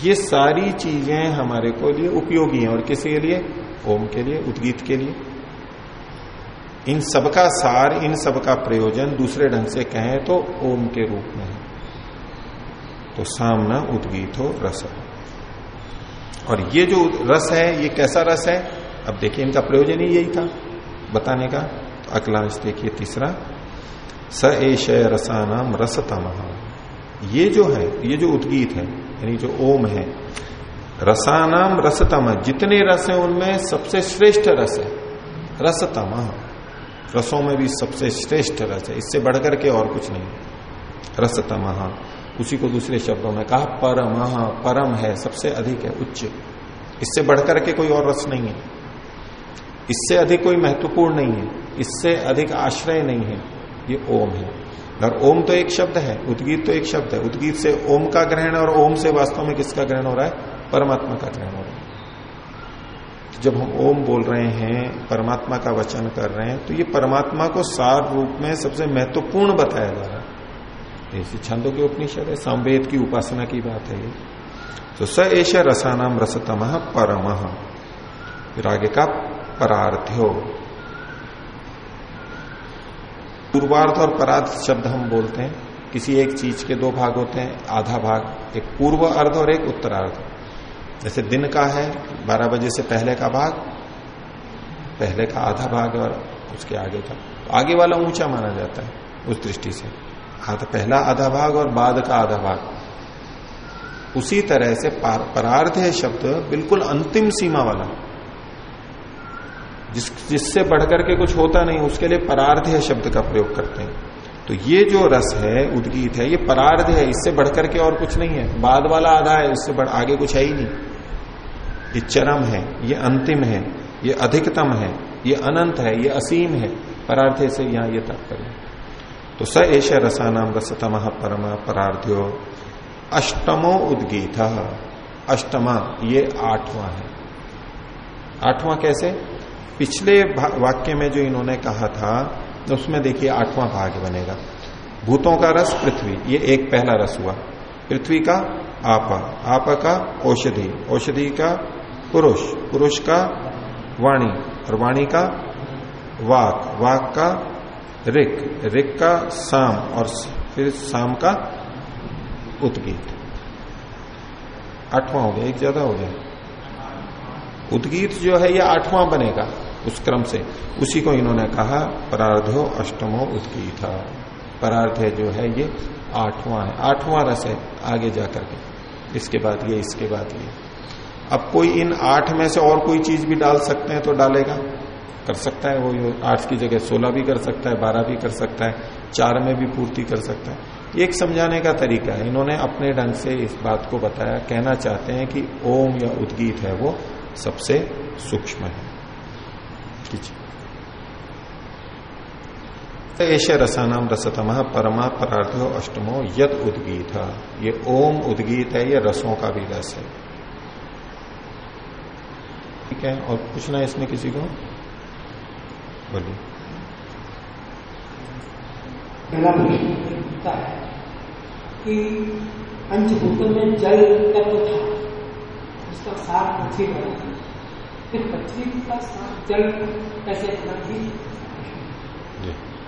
ये सारी चीज़ें हमारे को लिए उपयोगी हैं, और किसी के लिए? ओम के लिए, उद्गीत के लिए। इन सबका सार, इन सबका प्रयोजन दूसरे ढंग से कहें तो ओम के रूप में है। तो सामना उद्गीत हो, रस हो। और ये जो रस है, ये कैसा रस है? अब देखिए, इनका प्रयोजन ही यही था बताने का। तो अगला देखिए, तीसरा। स एश रसानाम रसतम। ये जो है, ये जो उद्गीत है यानी जो ओम है, रसानाम रसतम जितने रस है उनमें सबसे श्रेष्ठ रस है, रसतम रसों में भी सबसे श्रेष्ठ रस है, इससे बढ़कर के और कुछ नहीं। रसतम उसी को दूसरे शब्दों में कहा, परम परम है, सबसे अधिक है, उच्च। इससे बढ़कर के कोई और रस नहीं है। इससे अधिक कोई महत्वपूर्ण नहीं है। इससे अधिक आश्रय नहीं है। ये ओम है। और ओम तो एक शब्द है, उद्गीत तो एक शब्द है। उद्गीत से ओम का ग्रहण और ओम से वास्तव में किसका ग्रहण हो रहा है? परमात्मा का ग्रहण हो रहा है। जब हम ओम बोल रहे हैं, परमात्मा का वचन कर रहे हैं तो ये परमात्मा को सार रूप में सबसे महत्वपूर्ण बताया जा रहा है। इसी छंदों के उपनिषद है, संवेद की उपासना की बात है ये। तो स एश रसानाम रसतम परम। फिर आगे का परार्थ्यो पूर्वार्थ और परार्थ शब्द हम बोलते हैं। किसी एक चीज़ के दो भाग होते हैं, आधा भाग, एक पूर्व अर्ध और एक उत्तरार्ध। जैसे दिन का है, बारह बजे से पहले का भाग, पहले का आधा भाग और उसके आगे का। तो आगे वाला ऊँचा माना जाता है, उस दृष्टि से। आधा पहला आधा भाग और बाद का आधा भाग। उसी तरह से परार्थ है शब्द, बिल्कुल अंतिम सीमा वाला। जिस, जिससे बढ़कर के कुछ होता नहीं, उसके लिए परार्थ शब्द का प्रयोग करते हैं। तो ये जो रस है, उद्गीत है, ये परार्थ है, इससे बढ़कर के और कुछ नहीं है। बाद वाला आधा है इससे बढ़, आगे कुछ है ही नहीं। ये चरम है, ये अंतिम है, ये अधिकतम है, ये अनंत है, ये असीम है। परार्थे से यहाँ ये तात्पर्य तो स एश रसानाम रसतम परमा परार्थ्यो अष्टमो उद्गीत। अष्टमा, ये आठवां है। आठवां कैसे? पिछले वाक्य में जो इन्होंने कहा था, उसमें देखिए आठवां भाग बनेगा। भूतों का रस पृथ्वी, ये एक पहला रस हुआ। पृथ्वी का आपा आपा का औषधि औषधि का पुरुष पुरुष का वाणी, और वाणी का वाक वाक का रिक रिक का साम, और फिर साम का उद्गीत। आठवां हो गया, एक ज़्यादा हो गया। उद्गीत जो है, ये आठवां बनेगा। उस क्रम से। उसी को इन्होंने कहा, परार्धो अष्टमो उद्गीत परार्थ है जो है ये आठवां है। आठवां रस है आगे जाकर के। इसके बाद ये, इसके बाद ये। अब कोई इन आठ में से और कोई चीज़ भी डाल सकते हैं तो डालेगा। कर सकता है वो आठ की जगह सोलह भी कर सकता है, बारह भी कर सकता है, चार में भी पूर्ति कर सकता है। एक समझाने का तरीका है। इन्होंने अपने ढंग से इस बात को बताया। कहना चाहते हैं कि ओम या उद्गीत है वो सबसे सूक्ष्म है। ऐश रसानाम रसतम परमा परार्थो अष्टमो यद उद्गीत। ये ओम उद्गीत है ये रसों का भी रस है। ठीक है, और पूछना है इसमें किसी को? बोलिए। कि पंचभूतों में जल तत्व था, उसका सार पृथ्वी बना फिर पृथ्वी का जल कैसे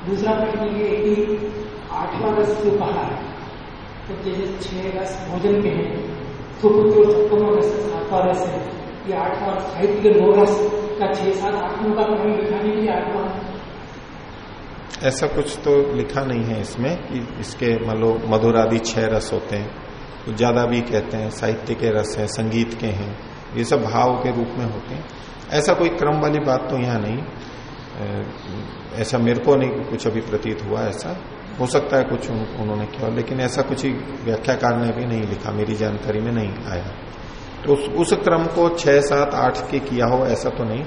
दूसरा प्रश्न ये कि आठवां रस जो कहा है। तो जैसे छह रस भोजन के हैं सुपुत्र सप्तम रस सातवा रस है। ये आठवां साहित्य के नौ रस का छह सात आठवां का क्रम दिखाने के लिए आठवां। ऐसा कुछ तो लिखा नहीं है इसमें कि इसके मान लो मधुर आदि छह रस होते हैं। कुछ ज़्यादा भी कहते हैं साहित्य के रस हैं संगीत के हैं। ये सब भाव के रूप में होते हैं। ऐसा कोई क्रम वाली बात तो यहाँ नहीं। ऐसा मेरे को नहीं कुछ अभी प्रतीत हुआ ऐसा। हो सकता है कुछ उन्होंने किया लेकिन ऐसा कुछ ही व्याख्याकार ने भी नहीं लिखा मेरी जानकारी में नहीं आया। तो उस, उस क्रम को छह सात आठ के किया हो ऐसा तो नहीं।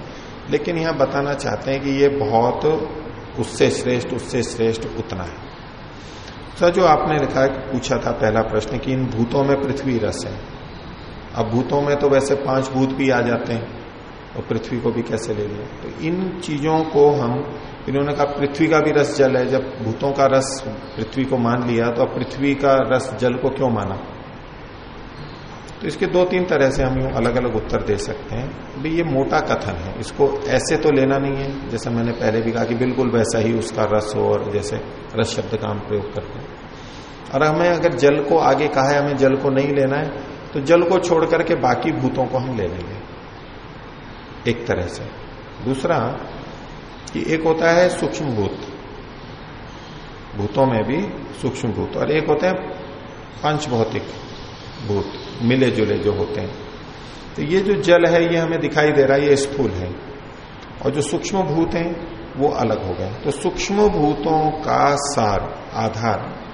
लेकिन यहाँ बताना चाहते हैं कि ये बहुत उससे श्रेष्ठ उससे श्रेष्ठ उतना है। सर जो आपने लिखा पूछा था पहला प्रश्न कि इन भूतों में पृथ्वी रस है। अब भूतों में तो वैसे पाँच भूत भी आ जाते हैं, और पृथ्वी को भी कैसे ले लिया? तो इन चीज़ों को हम, इन्होंने कहा पृथ्वी का भी रस जल है, जब भूतों का रस पृथ्वी को मान लिया तो अब पृथ्वी का रस जल को क्यों माना? तो इसके दो तीन तरह से हम यूँ अलग अलग उत्तर दे सकते हैं। भाई ये मोटा कथन है, इसको ऐसे तो लेना नहीं है, जैसे मैंने पहले भी कहा कि बिल्कुल वैसा ही उसका रस हो, और जैसे रस शब्द का हम प्रयोग करते हैं। और हमें अगर जल को आगे कहा है, हमें जल को नहीं लेना है तो जल को छोड़ करके बाकी भूतों को हम ले लेंगे। एक तरह से। दूसरा, कि एक होता है सूक्ष्म भूत। भूतों में भी सूक्ष्म भूत। और एक होते हैं पंच भौतिक भूत मिले जुले जो होते हैं। तो ये जो जल है, ये हमें दिखाई दे रहा है, ये स्थूल है। और जो सूक्ष्म भूत हैं, वो अलग हो गए। तो सूक्ष्म भूतों का सार, आधार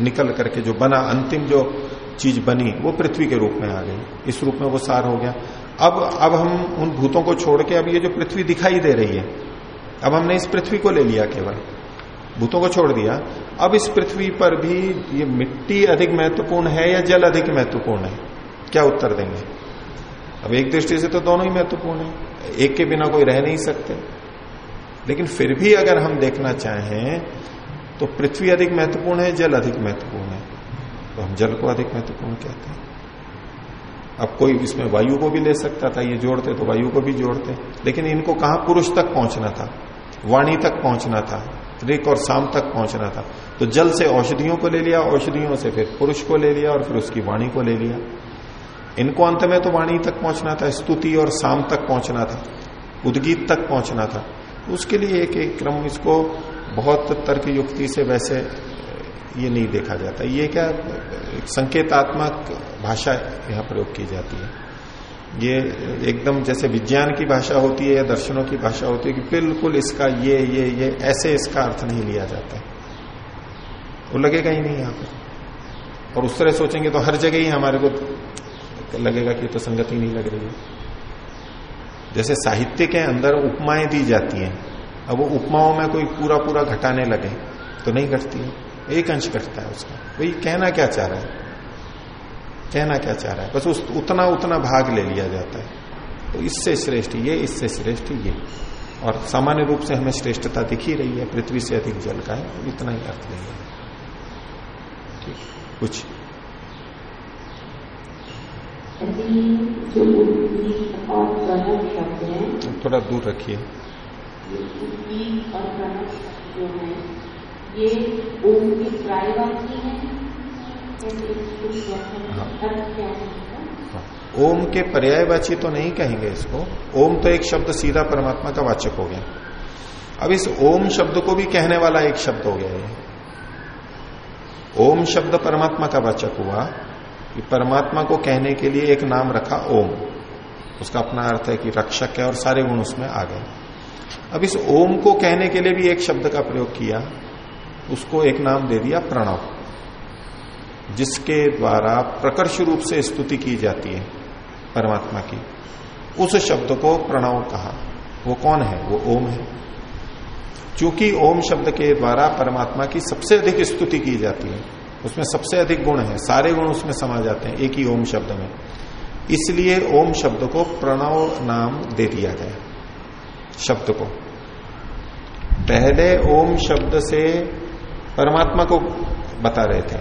निकल करके जो बना अंतिम जो चीज़ बनी, वो पृथ्वी के रूप में आ गई। इस रूप में वो सार हो गया। अब अब हम उन भूतों को छोड़ के अब ये जो पृथ्वी दिखाई दे रही है, अब हमने इस पृथ्वी को ले लिया केवल। भूतों को छोड़ दिया। अब इस पृथ्वी पर भी ये मिट्टी अधिक महत्वपूर्ण है या जल अधिक महत्वपूर्ण है? क्या उत्तर देंगे? अब एक दृष्टि से तो दोनों ही महत्वपूर्ण है। एक के बिना कोई रह नहीं सकते। लेकिन फिर भी अगर हम देखना चाहें तो पृथ्वी अधिक महत्वपूर्ण है, जल अधिक महत्वपूर्ण तो हम जल को अधिक महत्वपूर्ण कहते हैं। अब कोई इसमें वायु को भी ले सकता था, ये जोड़ते तो वायु को भी जोड़ते। लेकिन इनको कहा पुरुष तक पहुँचना था? वाणी तक पहुँचना था रिक और शाम तक पहुँचना था। तो जल से औषधियों को ले लिया, औषधियों से फिर पुरुष को ले लिया और फिर उसकी वाणी को ले लिया। इनको अंत में तो वाणी तक पहुँचना था, स्तुति और शाम तक पहुँचना था, उदगीत तक पहुँचना था। उसके लिए एक एक क्रम इसको बहुत तर्क युक्ति से वैसे ये नहीं देखा जाता। ये क्या एक संकेतात्मक भाषा यहाँ प्रयोग की जाती है। ये एकदम जैसे विज्ञान की भाषा होती है या दर्शनों की भाषा होती है कि बिल्कुल इसका ये ये ये, ऐसे इसका अर्थ नहीं लिया जाता है। वो लगेगा ही नहीं यहाँ पर। और उस तरह सोचेंगे तो हर जगह ही हमारे को लगेगा कि तो संगति नहीं लग रही है। जैसे साहित्य के अंदर उपमाएँ दी जाती हैं। अब वो उपमाओं में कोई पूरा पूरा घटाने लगे तो नहीं घटती है। एक अंश घटता है उसका। वही कहना क्या चाह रहा है? कहना क्या चाह रहा है? बस उस उतना उतना भाग ले लिया जाता है। तो इससे श्रेष्ठ ये इससे श्रेष्ठ ये। और सामान्य रूप से हमें श्रेष्ठता दिख ही रही है पृथ्वी से अधिक जल का है इतना ही अर्थ लेंगे ठीक कुछ। थोड़ा दूर रखिए। है ये ओम की प्रायवाची है। ओम के पर्यायवाची तो नहीं कहेंगे इसको। ओम तो एक शब्द सीधा परमात्मा का वाचक हो गया। अब इस ओम शब्द को भी कहने वाला एक शब्द हो गया ये। ओम शब्द परमात्मा का वाचक हुआ कि परमात्मा को कहने के लिए एक नाम रखा ओम। उसका अपना अर्थ है कि रक्षक है और सारे गुण उसमें आ गए। अब इस ओम को कहने के लिए भी एक शब्द का प्रयोग किया। उसको एक नाम दे दिया प्रणव, जिसके द्वारा प्रकर्ष रूप से स्तुति की जाती है परमात्मा की। उस शब्द को प्रणव कहा। वो कौन है? वो ओम है। क्योंकि ओम शब्द के द्वारा परमात्मा की सबसे अधिक स्तुति की जाती है, उसमें सबसे अधिक गुण है, सारे गुण उसमें समा जाते हैं, एक ही ओम शब्द में। इसलिए ओम शब्द को प्रणव नाम दे दिया गया, शब्द को। पहले ओम शब्द से परमात्मा को बता रहे थे।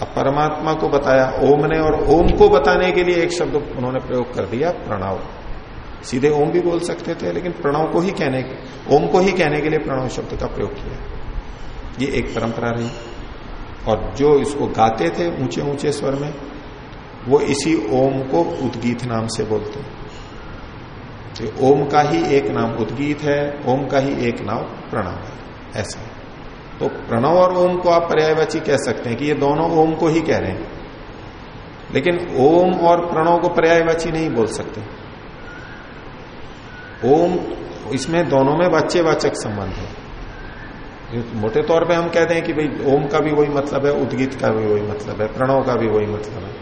अब परमात्मा को बताया, ओम ने, और ओम को बताने के लिए एक शब्द उन्होंने प्रयोग कर दिया, प्रणव। सीधे ओम भी बोल सकते थे, लेकिन प्रणव को ही कहने, ओम को ही कहने के लिए प्रणव शब्द का प्रयोग किया। ये एक परंपरा रही। और जो इसको गाते थे ऊँचे ऊँचे स्वर में, वो इसी ओम को उद्गीत नाम से बोलते तो ओम का ही एक नाम उद्गीत है, ओम का ही एक नाम प्रणव है। ऐसा। तो प्रणव और ओम को आप पर्यायवाची कह सकते हैं कि ये दोनों ओम को ही कह रहे हैं। लेकिन ओम और प्रणव को पर्यायवाची नहीं बोल सकते। ओम, इसमें दोनों में वाच्यवाचक संबंध है। मोटे तौर पे हम कहते हैं कि भाई ओम का भी वही मतलब है, उद्गीत का भी वही मतलब है, प्रणव का भी वही मतलब है।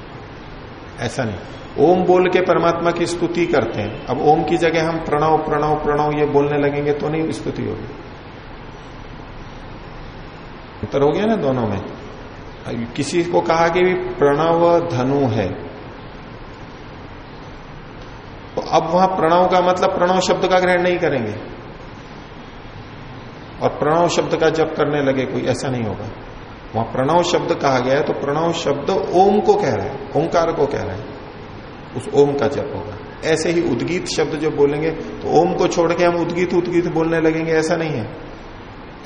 ऐसा नहीं। ओम बोल के परमात्मा की स्तुति करते हैं। अब ओम की जगह हम प्रणव प्रणव प्रणव ये बोलने लगेंगे तो नहीं स्तुति होगी। उत्तर हो गया ना दोनों में? किसी को कहा कि प्रणव धनु है। तो अब वहाँ प्रणव का मतलब प्रणव शब्द का ग्रहण नहीं करेंगे। और प्रणव शब्द का जप करने लगे, कोई ऐसा नहीं होगा। वहाँ प्रणव शब्द कहा गया है तो प्रणव शब्द ओम को कह रहा है, ओंकार को कह रहा है। उस ओम का जप होगा। ऐसे ही उद्गीत शब्द जो बोलेंगे तो ओम को छोड़ के हम उद्गीत उद्गीत बोलने लगेंगे, ऐसा नहीं है।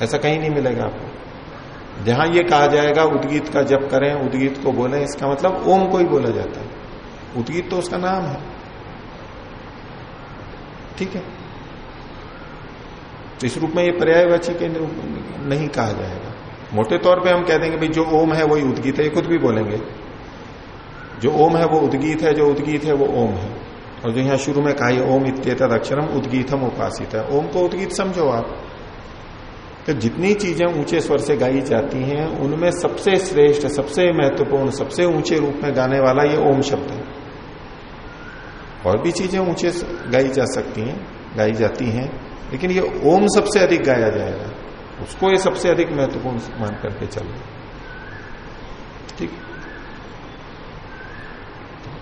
ऐसा कहीं नहीं मिलेगा आपको। जहाँ ये कहा जाएगा उदगीत का जप करें, उदगीत को बोले, इसका मतलब ओम को ही बोला जाता है। उदगीत तो उसका नाम है। ठीक है? तो इस रूप में ये पर्यायवाची के नहीं कहा जाएगा। मोटे तौर पे हम कह देंगे भाई जो ओम है वही उदगीत है, ये खुद भी बोलेंगे। जो ओम है वो उदगीत है, जो उदगीत है वो ओम है। और जो यहाँ शुरू में कहा ओम इत्येत उदगीतम उपासित है। ओम को उदगीत समझो आप। तो जितनी चीज़ें ऊँचे स्वर से गाई जाती हैं, उनमें सबसे श्रेष्ठ, सबसे महत्वपूर्ण, सबसे ऊँचे रूप में गाने वाला ये ओम शब्द है। और भी चीज़ें ऊँचे गाई जा सकती हैं, गाई जाती हैं, लेकिन ये ओम सबसे अधिक गाया जाएगा। उसको ये सबसे अधिक महत्वपूर्ण मान करके चलो। ठीक।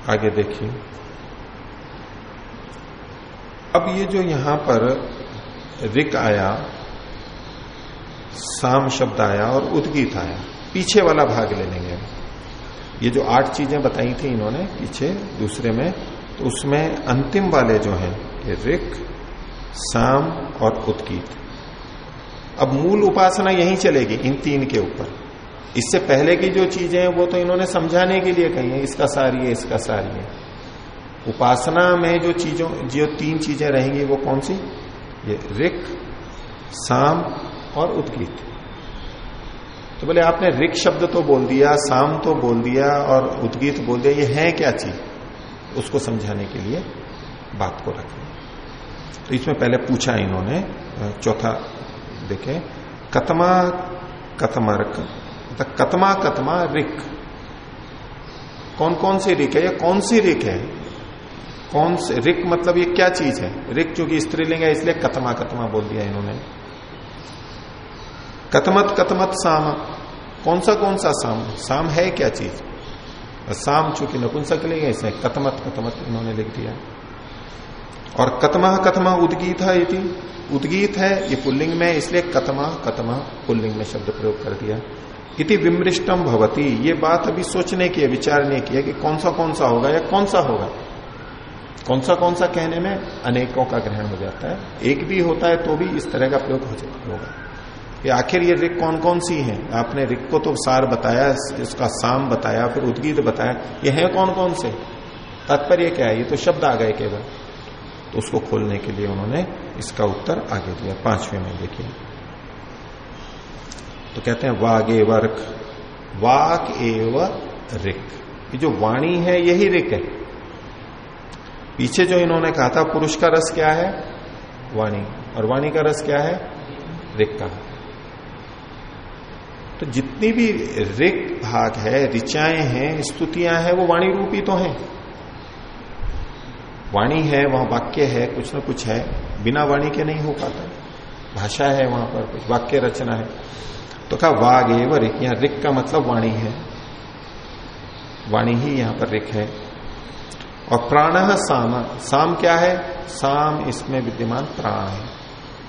आगे देखिए। अब ये जो यहाँ पर रिक आया साम शब्द आया और उदगीत आया। पीछे वाला भाग ले लेंगे ये जो आठ चीज़ें बताई थी इन्होंने पीछे, दूसरे में तो उसमें अंतिम वाले जो हैं, ये रिक साम और उदगीत। अब मूल उपासना यहीं चलेगी, इन तीन के ऊपर। इससे पहले की जो चीज़ें हैं, वो तो इन्होंने समझाने के लिए कही है, इसका सारी है इसका सारी है उपासना में जो चीज़ों, जो तीन चीज़ें रहेंगी, वो कौन सी? ये रिक साम और उदगीत। तो बोले, आपने रिक शब्द तो बोल दिया, साम तो बोल दिया और उदगीत बोल दिया, ये है क्या चीज़? उसको समझाने के लिए बात को रखें। तो इसमें पहले पूछा इन्होंने चौथा देखे कतमा कतमर्क कतमा कतमा रिक कौन कौन सी रिक है या कौन सी रिक है? कौन से रिक मतलब ये क्या चीज़ है? रिक चूँकि स्त्रीलिंग है, इसलिए कतमा कतमा बोल दिया इन्होंने। कतमत कतमत साम। कौन सा कौन सा साम? साम है क्या चीज़? साम चूँकि नपुंसक लिंग है इसमें कतमत कतमत इन्होंने लिख दिया। और कतमा कतमा उदगीत है यदि उदगीत है, ये पुल्लिंग में, इसलिए कतमा कतमा पुल्लिंग में शब्द प्रयोग कर दिया। इति विमृष्टम भवती। ये बात अभी सोचने की है, विचारने की है कि कौन सा कौन सा होगा या कौन सा होगा। कौन सा कौन सा कहने में अनेकों का ग्रहण हो जाता है। एक भी होता है तो भी इस तरह का प्रयोग हो जाता होगा। कि आखिर ये रिक कौन कौन सी है? आपने रिक को तो सार बताया इसका साम बताया, फिर उद्गीत बताया। ये है कौन कौन से? तात्पर्य क्या है? ये तो शब्द आ गए केवल। तो उसको खोलने के लिए उन्होंने इसका उत्तर आगे दिया। पाँचवें में देखिए। तो कहते हैं, वागे वर्क, वाक एव रिक। ये जो वाणी है, यही रिक है। पीछे जो इन्होंने कहा था, पुरुष का रस क्या है? वाणी। और वाणी का रस क्या है? रिक का। तो जितनी भी रिक भाग है, ऋचाएँ हैं, स्तुतियाँ हैं, वो वाणी रूपी तो हैं। वाणी है, वहाँ वाक्य है, कुछ ना कुछ है, बिना वाणी के नहीं हो पाता। भाषा है वहाँ पर, कुछ वाक्य रचना है। तो कहा, वाग एव रिक यहाँ रिक का मतलब वाणी है। वाणी ही यहाँ पर रिक है। और प्राण साम साम क्या है? साम इसमें विद्यमान प्राण है।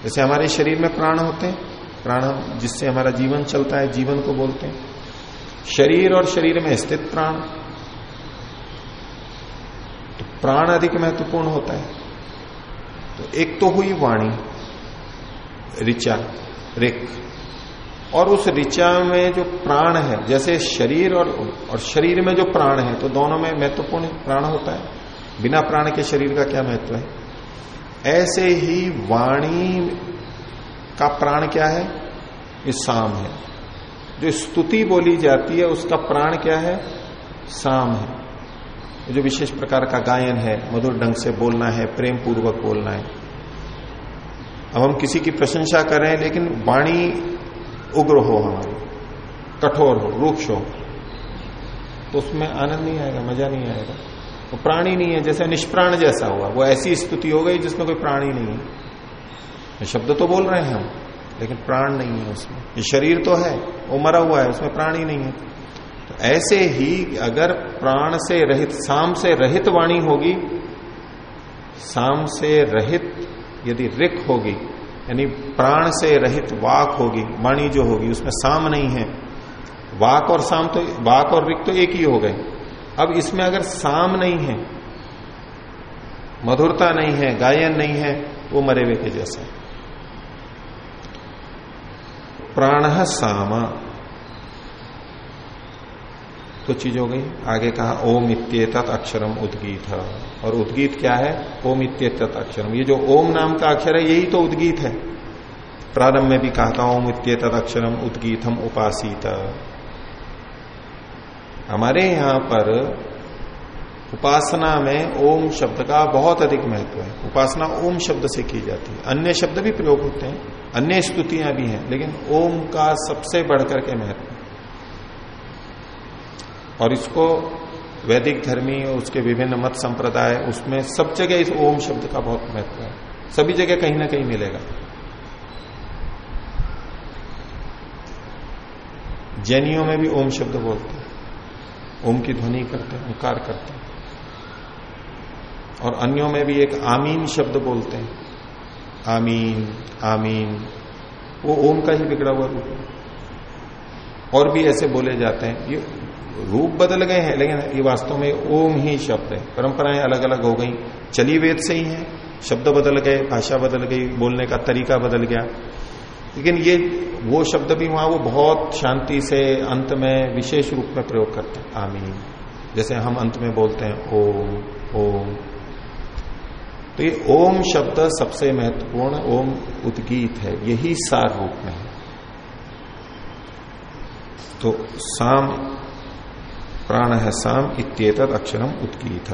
जैसे हमारे शरीर में प्राण होते हैं प्राण जिससे हमारा जीवन चलता है, जीवन को बोलते हैं। शरीर और शरीर में स्थित प्राण। तो प्राण अधिक महत्वपूर्ण होता है। तो एक तो हुई वाणी, ऋचा, रिक। और उस ऋचा में जो प्राण है, जैसे शरीर और और शरीर में जो प्राण है तो दोनों में महत्वपूर्ण प्राण होता है। बिना प्राण के शरीर का क्या महत्व है? ऐसे ही वाणी का प्राण क्या है? ये साम है। जो स्तुति बोली जाती है, उसका प्राण क्या है? साम है। जो विशेष प्रकार का गायन है, मधुर ढंग से बोलना है प्रेम पूर्वक बोलना है। अब हम किसी की प्रशंसा करें, लेकिन वाणी उग्र हो हमारी, कठोर हो, रूक्ष हो तो उसमें आनंद नहीं आएगा, मज़ा नहीं आएगा। वो तो प्राणी नहीं है, जैसे निष्प्राण जैसा हुआ, वो ऐसी स्तुति हो गई जिसमें कोई प्राणी नहीं है। शब्द तो बोल रहे हैं हम, लेकिन प्राण नहीं है उसमें। ये शरीर तो है, वो मरा हुआ है, उसमें प्राण ही नहीं है। तो ऐसे ही अगर प्राण से रहित, साम से रहित वाणी होगी, साम से रहित यदि रिक होगी, यानी प्राण से रहित वाक होगी, वाणी जो होगी, उसमें साम नहीं है। वाक और साम तो वाक और रिक तो एक ही हो गए। अब इसमें अगर साम नहीं है, मधुरता नहीं है, गायन नहीं है, वो मरे हुए के जैसा प्राण साम। तो चीज़ हो गई। आगे कहा, ओम इत्येत अक्षरम उद्गीत। और उद्गीत क्या है? ओम इत्येत अक्षरम। ये जो ओम नाम का अक्षर है, यही तो उद्गीत है। प्रारंभ में भी कहा था, ओम इत्येत अक्षरम उद्गीतम उपासित। हमारे यहाँ पर उपासना में ओम शब्द का बहुत अधिक महत्व है। उपासना ओम शब्द से की जाती है। अन्य शब्द भी प्रयोग होते हैं, अन्य स्तुतियाँ भी हैं, लेकिन ओम का सबसे बढ़कर के महत्व और इसको वैदिक धर्मी और उसके विभिन्न मत संप्रदाय, उसमें सब जगह इस ओम शब्द का बहुत महत्व है। सभी जगह कहीं ना कहीं मिलेगा। जैनियों में भी ओम शब्द बोलते हैं। ओम की ध्वनि करते हैं ओंकार करते हैं। और अन्यों में भी एक आमीन शब्द बोलते हैं। आमीन आमीन। वो ओम का ही बिगड़ा हुआ रूप है। और भी ऐसे बोले जाते हैं। ये रूप बदल गए हैं, लेकिन ये वास्तव में ओम ही शब्द है। परंपराएँ अलग अलग हो गई। चली वेद से ही है। शब्द बदल गए, भाषा बदल गई, बोलने का तरीका बदल गया। लेकिन ये, वो शब्द भी वहाँ वो बहुत शांति से अंत में विशेष रूप में प्रयोग करते हैं। आमीन। जैसे हम अंत में बोलते हैं, ओम ओम। तो ये ओम शब्द सबसे महत्वपूर्ण ओम उद्गीत है, यही सार रूप में है। तो साम, प्राण है साम इत अक्षरम उत्गीत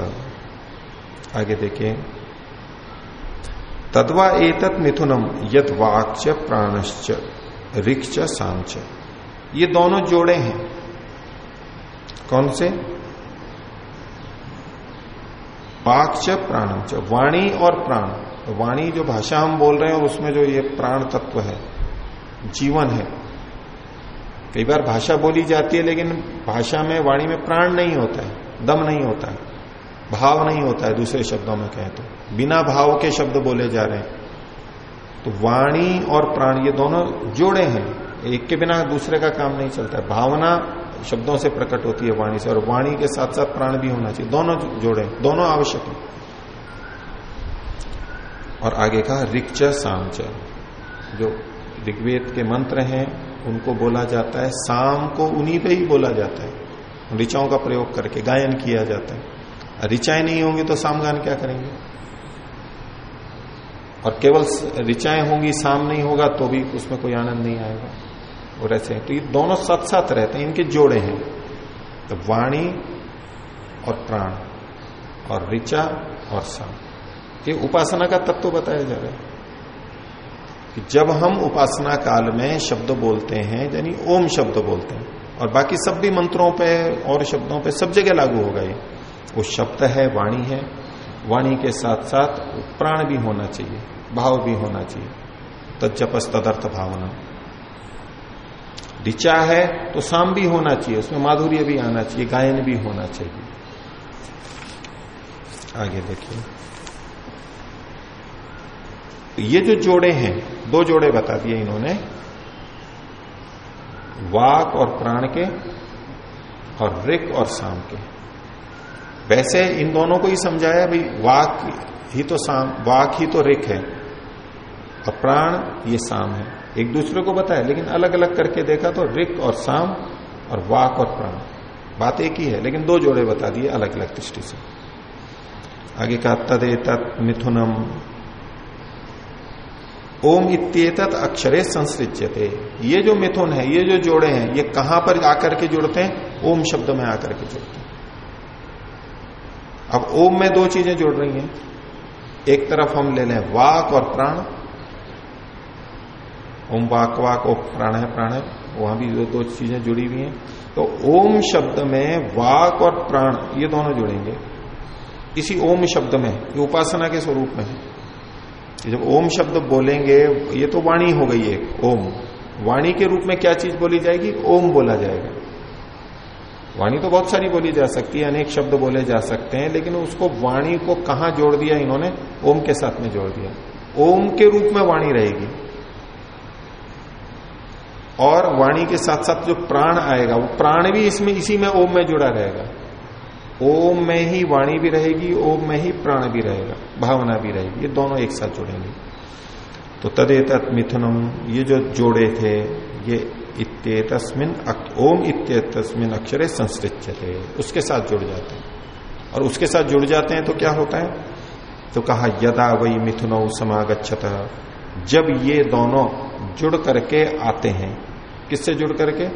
आगे देखिए। तद्वा एतत् मिथुनम, यद वाक्च प्राणश्च रिक्च सांच ये दोनों जोड़े हैं। कौन से? वाक्च प्राणम च। वाणी और प्राण। वाणी जो भाषा हम बोल रहे हैं और उसमें जो ये प्राण तत्व है, जीवन है। कई बार भाषा बोली जाती है, लेकिन भाषा में, वाणी में प्राण नहीं होता है, दम नहीं होता है, भाव नहीं होता है, दूसरे शब्दों में कहें तो। बिना भाव के शब्द बोले जा रहे हैं। तो वाणी और प्राण, ये दोनों जोड़े हैं, एक के बिना दूसरे का काम नहीं चलता है। भावना शब्दों से प्रकट होती है वाणी से, और वाणी के साथ साथ प्राण भी होना चाहिए। दोनों जोड़े दोनों आवश्यक है। और आगे कहा रिक्च सामच। जो ऋग्वेद के मंत्र हैं, उनको बोला जाता है, साम को उन्हीं पे ही बोला जाता है। ऋचाओं का प्रयोग करके गायन किया जाता है। ऋचाएँ नहीं होंगी तो साम गान क्या करेंगे? और केवल ऋचाएँ होंगी, साम नहीं होगा तो भी उसमें कोई आनंद नहीं आएगा। और ऐसे तो ये दोनों साथ साथ रहते हैं, इनके जोड़े हैं। तो वाणी और प्राण, और ऋचा और साम। ये उपासना का तत्व बताया जा रहा है। कि जब हम उपासना काल में शब्द बोलते हैं, यानी ओम शब्द बोलते हैं, और बाकी सब भी मंत्रों पे और शब्दों पे सब जगह लागू होगा ये। वो शब्द है, वाणी है। वाणी के साथ साथ प्राण भी होना चाहिए, भाव भी होना चाहिए। तजपस तदर्थ भावना। ऋचा है तो साम भी होना चाहिए, उसमें माधुर्य भी आना चाहिए, गायन भी होना चाहिए। आगे देखिए। ये जो जोड़े हैं, दो जोड़े बता दिए इन्होंने। वाक और प्राण के, और रिक और साम के। वैसे इन दोनों को ही समझाया भाई वाक ही तो साम वाक ही तो रिक है, और प्राण ये साम है। एक दूसरे को बताया, लेकिन अलग अलग करके देखा तो रिक और साम और वाक और प्राण। बात एक ही है, लेकिन दो जोड़े बता दिए अलग अलग दृष्टि से। आगे कहा तदे मिथुनम। ओम इत्येतत अक्षरे संसृज्यते। ये जो मिथुन है, ये जो जोड़े हैं, ये कहाँ पर आकर के जुड़ते हैं? ओम शब्द में आकर के जुड़ते हैं। अब ओम में दो चीज़ें जुड़ रही हैं। एक तरफ़ हम ले लें वाक और प्राण ओम वाक वाक ओ प्राण है प्राण है वहाँ भी दो दो चीज़ें जुड़ी हुई हैं। तो ओम शब्द में वाक और प्राण, ये दोनों जुड़ेंगे। इसी ओम शब्द में, ये उपासना के स्वरूप में है। जब ओम शब्द बोलेंगे, ये तो वाणी हो गई एक, ओम। वाणी के रूप में क्या चीज़ बोली जाएगी? ओम बोला जाएगा। वाणी तो बहुत सारी बोली जा सकती है, अनेक शब्द बोले जा सकते हैं, लेकिन उसको वाणी को कहा जोड़ दिया इन्होंने? ओम के साथ में जोड़ दिया। ओम के रूप में वाणी रहेगी। और वाणी के साथ साथ जो प्राण आएगा, वो प्राण भी इसमें, इसी में ओम में जुड़ा रहेगा। ओम में ही वाणी भी रहेगी, ओम में ही प्राण भी रहेगा, भावना भी रहेगी, ये दोनों एक साथ जुड़ेंगे। तो तदेत मिथुनम, ये जो जोड़े थे, ये इत्येतस्मिन ओम इत्येतस्मिन अक्षरे संस्कृत थे उसके साथ जुड़ जाते हैं। और उसके साथ जुड़ जाते हैं तो क्या होता है? तो कहा, यदा वही मिथुनौ समागछत जब ये दोनों जुड़ करके आते हैं। किससे जुड़ करके?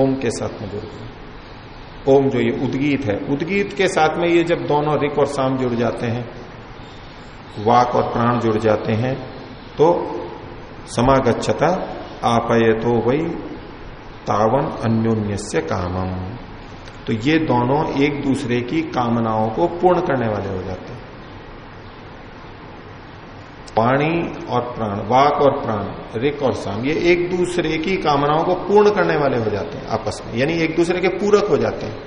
ओम के साथ में जुड़ करके। ओम जो ये उदगीत है, उदगीत के साथ में ये जब दोनों रिक और साम जुड़ जाते हैं, वाक और प्राण जुड़ जाते हैं तो समागच्छता आपय तो वही तावन अन्योन्य कामम। तो ये दोनों एक दूसरे की कामनाओं को पूर्ण करने वाले हो जाते हैं। पाणी और प्राण, वाक और प्राण, रिक और साम, ये एक दूसरे की कामनाओं को पूर्ण करने वाले हो जाते हैं आपस में। यानी एक दूसरे के पूरक हो जाते हैं।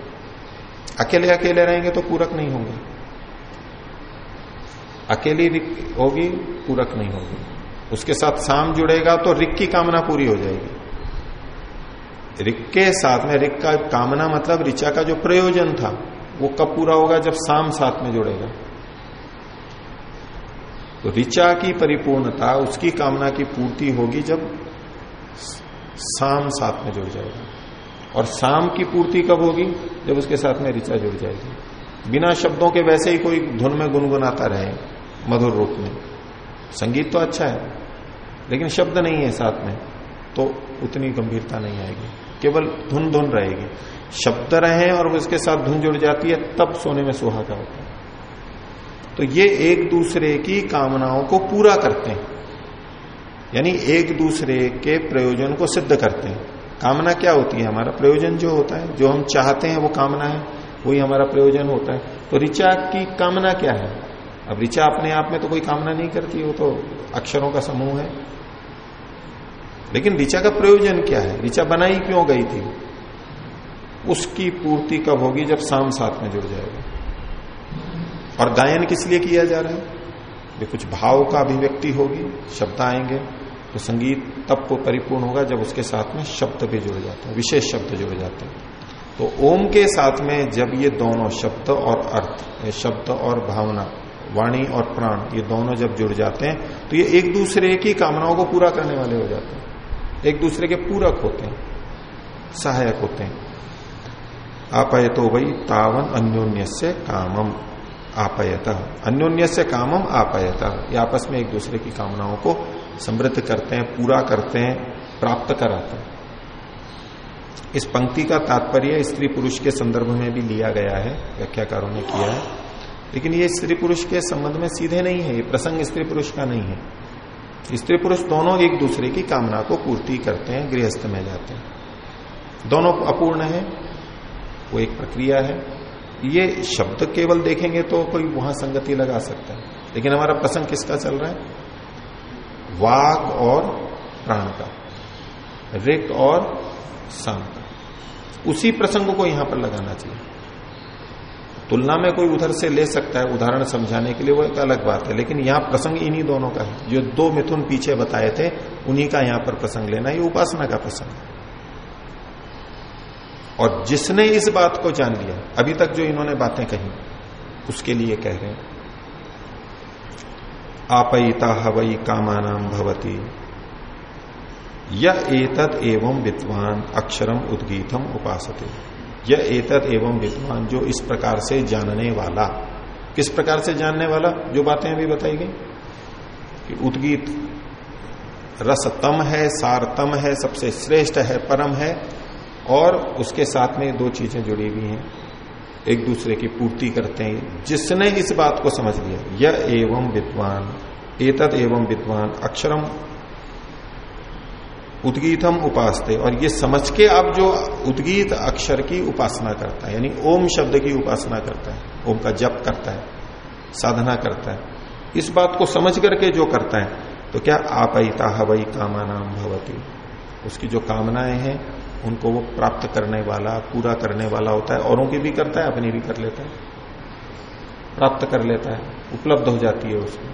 अकेले अकेले रहेंगे तो पूरक नहीं होंगे। अकेली रिक होगी, पूरक नहीं होगी। उसके साथ साम जुड़ेगा तो रिक की कामना पूरी हो जाएगी। रिक के साथ में, रिक का कामना मतलब ऋचा का जो प्रयोजन था, वो कब पूरा होगा? जब साम साथ में जुड़ेगा। तो ऋचा की परिपूर्णता, उसकी कामना की पूर्ति होगी जब साम साथ में जुड़ जाएगा। और साम की पूर्ति कब होगी? जब उसके साथ में ऋचा जुड़ जाएगी। बिना शब्दों के वैसे ही कोई धुन में गुनगुनाता रहे मधुर रूप में। संगीत तो अच्छा है, लेकिन शब्द नहीं है साथ में तो उतनी गंभीरता नहीं आएगी। केवल धुन धुन रहेगी। शब्द रहे और उसके साथ धुन जुड़ जाती है, तब सोने में सुहागा होता है। तो ये एक दूसरे की कामनाओं को पूरा करते हैं। यानी एक दूसरे के प्रयोजन को सिद्ध करते हैं। कामना क्या होती है? हमारा प्रयोजन जो होता है, जो हम चाहते हैं वो कामना है, वही हमारा प्रयोजन होता है। तो ऋचा की कामना क्या है? अब ऋचा अपने आप में तो कोई कामना नहीं करती, वो तो अक्षरों का समूह है। लेकिन ऋचा का प्रयोजन क्या है? ऋचा बनाई क्यों गई थी? उसकी पूर्ति कब होगी? जब शाम साथ में जुड़ जाएगा। और गायन किस लिए किया जा रहा है? कुछ भाव का अभिव्यक्ति होगी, शब्द आएँगे तो संगीत तब को परिपूर्ण होगा जब उसके साथ में शब्द भी जुड़ जाते हैं, विशेष शब्द जुड़ जाते हैं। तो ओम के साथ में जब ये दोनों शब्द और अर्थ शब्द और भावना, वाणी और प्राण, ये दोनों जब जुड़ जाते हैं तो ये एक दूसरे की कामनाओं को पूरा करने वाले हो जाते हैं। एक दूसरे के पूरक होते हैं, सहायक होते हैं। आप तो वही तावन अन्योन्य से कामम। आपयत। अन्योन्य से कामम आपयत। ये आपस में एक दूसरे की कामनाओं को समृद्ध करते हैं, पूरा करते हैं, प्राप्त कराते हैं। इस पंक्ति का तात्पर्य स्त्री पुरुष के संदर्भ में भी लिया गया है, व्याख्याकारों ने किया है। लेकिन ये स्त्री पुरुष के संबंध में सीधे नहीं है, ये प्रसंग स्त्री पुरुष का नहीं है। स्त्री पुरुष दोनों एक दूसरे की कामना को पूर्ति करते हैं, गृहस्थ में जाते हैं। दोनों अपूर्ण है, वो एक प्रक्रिया है। ये शब्द केवल देखेंगे तो कोई वहाँ संगति लगा सकता है। लेकिन हमारा प्रसंग किसका चल रहा है? वाक और प्राण का रिक और साम का। उसी प्रसंग को यहाँ पर लगाना चाहिए। तुलना में कोई उधर से ले सकता है, उदाहरण समझाने के लिए वो एक अलग बात है, लेकिन यहाँ प्रसंग इन्हीं दोनों का है। जो दो मिथुन पीछे बताए थे, उन्हीं का यहाँ पर प्रसंग लेना, ये उपासना का प्रसंग है। और जिसने इस बात को जान लिया, अभी तक जो इन्होंने बातें कही, उसके लिए कह रहे हैं आपयिता हवई कामानाम भवती। यह एतद एवं विद्वान अक्षरम उद्गीतम उपासते। यह एतद एवं विद्वान जो इस प्रकार से जानने वाला। किस प्रकार से जानने वाला? जो बातें अभी बताई गई। कि उद्गीत रसतम है, सारतम है, सबसे श्रेष्ठ है, परम है। और उसके साथ में दो चीज़ें जुड़ी हुई हैं। एक दूसरे की पूर्ति करते हैं। जिसने इस बात को समझ लिया यह एवं विद्वान, एतद एवं विद्वान, अक्षरम उद्गीतम उपासते। और ये समझ के अब जो उद्गीत अक्षर की उपासना करता है, यानी ओम शब्द की उपासना करता है, ओम का जप करता है, साधना करता है, इस बात को समझ करके जो करता है तो क्या आपयिता हवई कामा भवती? उसकी जो कामनाएँ हैं उनको वो प्राप्त करने वाला, पूरा करने वाला होता है, औरों की भी करता है, अपनी भी कर लेता है। प्राप्त कर लेता है, उपलब्ध हो जाती है उसको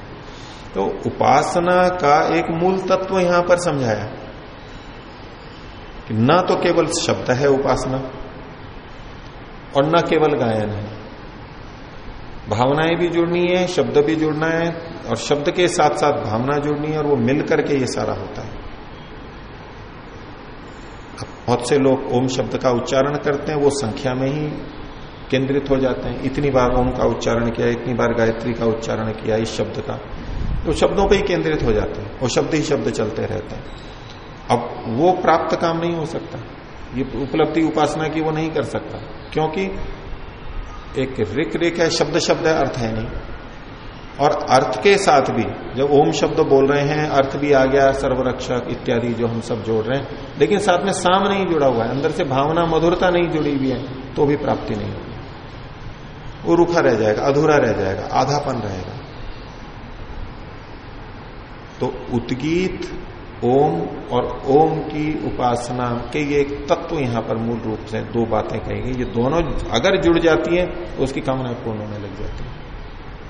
तो उपासना का एक मूल तत्व यहाँ पर समझाया। कि न तो केवल शब्द है उपासना, और न केवल गायन है। भावनाएँ भी जुड़नी है, शब्द भी जुड़ना है, और शब्द के साथ साथ भावना जुड़नी है, और वो मिल करके ये सारा होता है। बहुत से लोग ओम शब्द का उच्चारण करते हैं, वो संख्या में ही केंद्रित हो जाते हैं। इतनी बार ओम का उच्चारण किया, इतनी बार गायत्री का उच्चारण किया, इस शब्द का तो शब्दों पे ही केंद्रित हो जाते हैं, वो शब्द ही शब्द चलते रहते हैं। अब वो प्राप्त काम नहीं हो सकता। ये उपलब्धि उपासना की वो नहीं कर सकता, क्योंकि एक रिक रिक है शब्द शब्द है, अर्थ है नहीं। और अर्थ के साथ भी, जब ओम शब्द बोल रहे हैं, अर्थ भी आ गया, सर्वरक्षक इत्यादि जो हम सब जोड़ रहे हैं, लेकिन साथ में साम नहीं जुड़ा हुआ है, अंदर से भावना मधुरता नहीं जुड़ी हुई है तो भी प्राप्ति नहीं होगी। वो रूखा रह जाएगा, अधूरा रह जाएगा, आधापन रहेगा। तो उद्गीत, ओम और ओम की उपासना के ये एक तत्व यहाँ पर मूल रूप से दो बातें कही गई, ये दोनों अगर जुड़ जाती हैं तो उसकी कामना पूर्ण होने लग जाती है।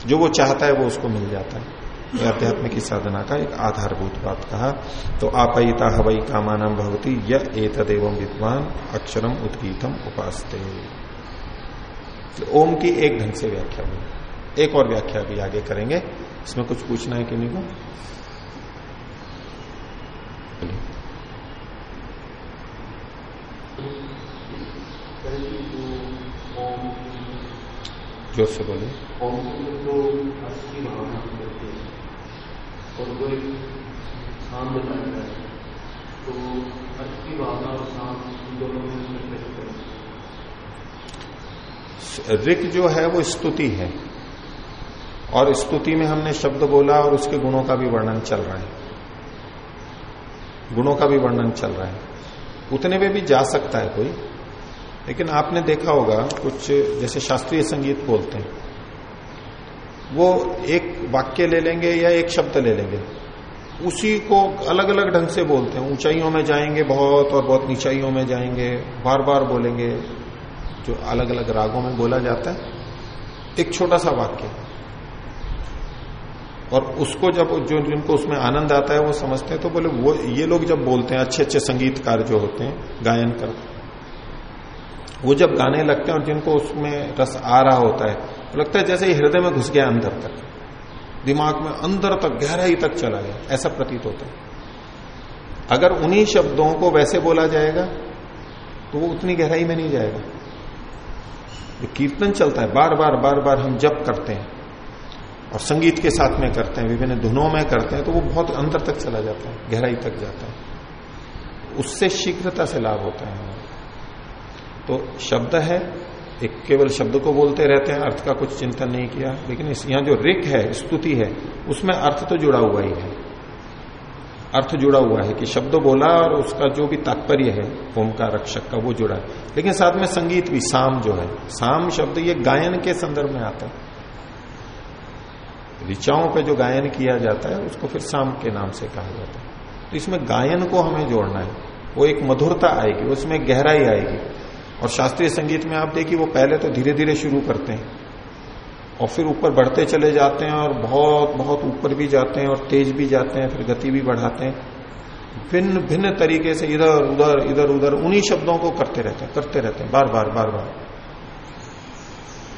जो वो चाहता है वो उसको मिल जाता है। ये अध्यात्म की साधना का एक आधारभूत बात कहा। तो आपयिता हवाई कामानम भवती यह एतदेव विद्वान अक्षरम उद्गीतम उपासते। तो ओम की एक ढंग से व्याख्या हुई। एक और व्याख्या भी आगे करेंगे। इसमें कुछ पूछना है कि नहीं? को ज़ोर से बोलिए ओम तो अर्थ की भावना करते हैं और वो एक शांत बताया है तो अर्थ की भावना और शांत दोनों में रिक जो है वो स्तुति है। और स्तुति में हमने शब्द बोला और उसके गुणों का भी वर्णन चल रहा है। गुणों का भी वर्णन चल रहा है। उतने में भी जा सकता है कोई। लेकिन आपने देखा होगा, कुछ जैसे शास्त्रीय संगीत बोलते हैं, वो एक वाक्य ले लेंगे या एक शब्द ले लेंगे, उसी को अलग अलग ढंग से बोलते हैं। ऊंचाइयों में जाएँगे बहुत और बहुत नीचाइयों में जाएँगे बार बार बोलेंगे, जो अलग अलग रागों में बोला जाता है, एक छोटा सा वाक्य। और उसको जब जो जिनको उसमें आनंद आता है, वो समझते हैं तो बोले, वो, ये लोग जब बोलते हैं अच्छे अच्छे संगीतकार जो होते हैं, गायन करते वो जब गाने लगते हैं और जिनको उसमें रस आ रहा होता है तो लगता है जैसे हृदय में घुस गया अंदर तक। दिमाग में अंदर तक, गहराई तक चला गया, ऐसा प्रतीत होता है। अगर उन्हीं शब्दों को वैसे बोला जाएगा तो वो उतनी गहराई में नहीं जाएगा। जो कीर्तन चलता है बार बार बार बार हम जप करते हैं, और संगीत के साथ में करते हैं, विभिन्न धुनों में करते हैं तो वो बहुत अंदर तक चला जाता है, गहराई तक जाता है। उससे शीघ्रता से लाभ होता है तो शब्द है, एक केवल शब्द को बोलते रहते हैं, अर्थ का कुछ चिंतन नहीं किया, लेकिन इस, यहाँ जो रिक है, स्तुति है, उसमें अर्थ तो जुड़ा हुआ ही है। अर्थ जुड़ा हुआ है कि शब्द बोला और उसका जो भी तात्पर्य है ओम का रक्षक का, वो जुड़ा है। लेकिन साथ में संगीत भी, साम जो है, साम शब्द ये गायन के संदर्भ में आता है। ऋचाओं पे जो गायन किया जाता है, उसको फिर साम के नाम से कहा जाता है। तो इसमें गायन को हमें जोड़ना है, वो एक मधुरता आएगी, उसमें गहराई आएगी। और शास्त्रीय संगीत में आप देखिए, वो पहले तो धीरे धीरे शुरू करते हैं। और फिर ऊपर बढ़ते चले जाते हैं और बहुत बहुत ऊपर भी जाते हैं और तेज भी जाते हैं, फिर गति भी बढ़ाते हैं। भिन्न भिन्न तरीके से इधर, उधर इधर, उधर, उन्हीं शब्दों को करते रहते हैं, करते रहते हैं बार बार बार बार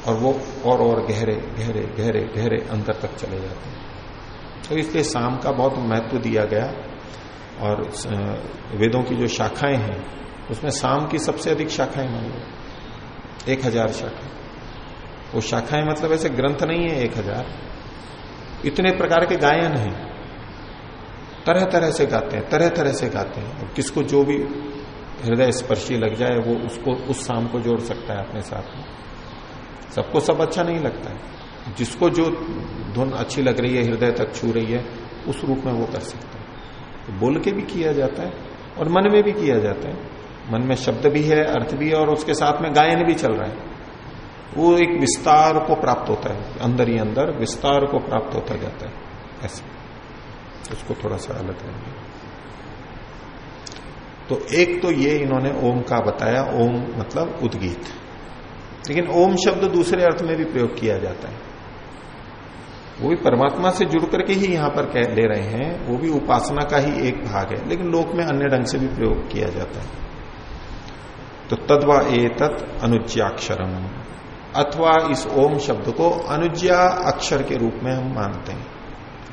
और वो और और गहरे गहरे गहरे गहरे अंदर तक चले जाते हैं। तो इसलिए शाम का बहुत महत्व दिया गया। और वेदों की जो शाखाएँ हैं उसमें शाम की सबसे अधिक शाखाएँ मान लो एक हज़ार शाखा वो शाखाएँ मतलब ऐसे ग्रंथ नहीं है, एक हज़ार। इतने प्रकार के गायन हैं। तरह तरह से गाते हैं तरह तरह से गाते हैं। और किसको जो भी हृदय स्पर्शी लग जाए, वो उसको उस शाम को जोड़ सकता है अपने साथ में। सबको सब अच्छा नहीं लगता है। जिसको जो धुन अच्छी लग रही है, हृदय तक छू रही है, उस रूप में वो कर सकता है। तो बोल के भी किया जाता है और मन में भी किया जाता है। मन में शब्द भी है, अर्थ भी है और उसके साथ में गायन भी चल रहा है। वो एक विस्तार को प्राप्त होता है। अंदर ही अंदर विस्तार को प्राप्त होता जाता है। ऐसे। उसको थोड़ा सा अलग करेंगे। तो एक तो ये इन्होंने ओम का बताया, ओम मतलब उद्गीत। लेकिन ओम शब्द दूसरे अर्थ में भी प्रयोग किया जाता है। वो भी परमात्मा से जुड़ करके ही यहाँ पर कह, ले रहे हैं। वो भी उपासना का ही एक भाग है। लेकिन लोक में अन्य ढंग से भी प्रयोग किया जाता है। तो तद्वा ए तत् अनुज्ञाक्षरम अथवा इस ओम शब्द को अनुज्ञा अक्षर के रूप में हम मानते हैं।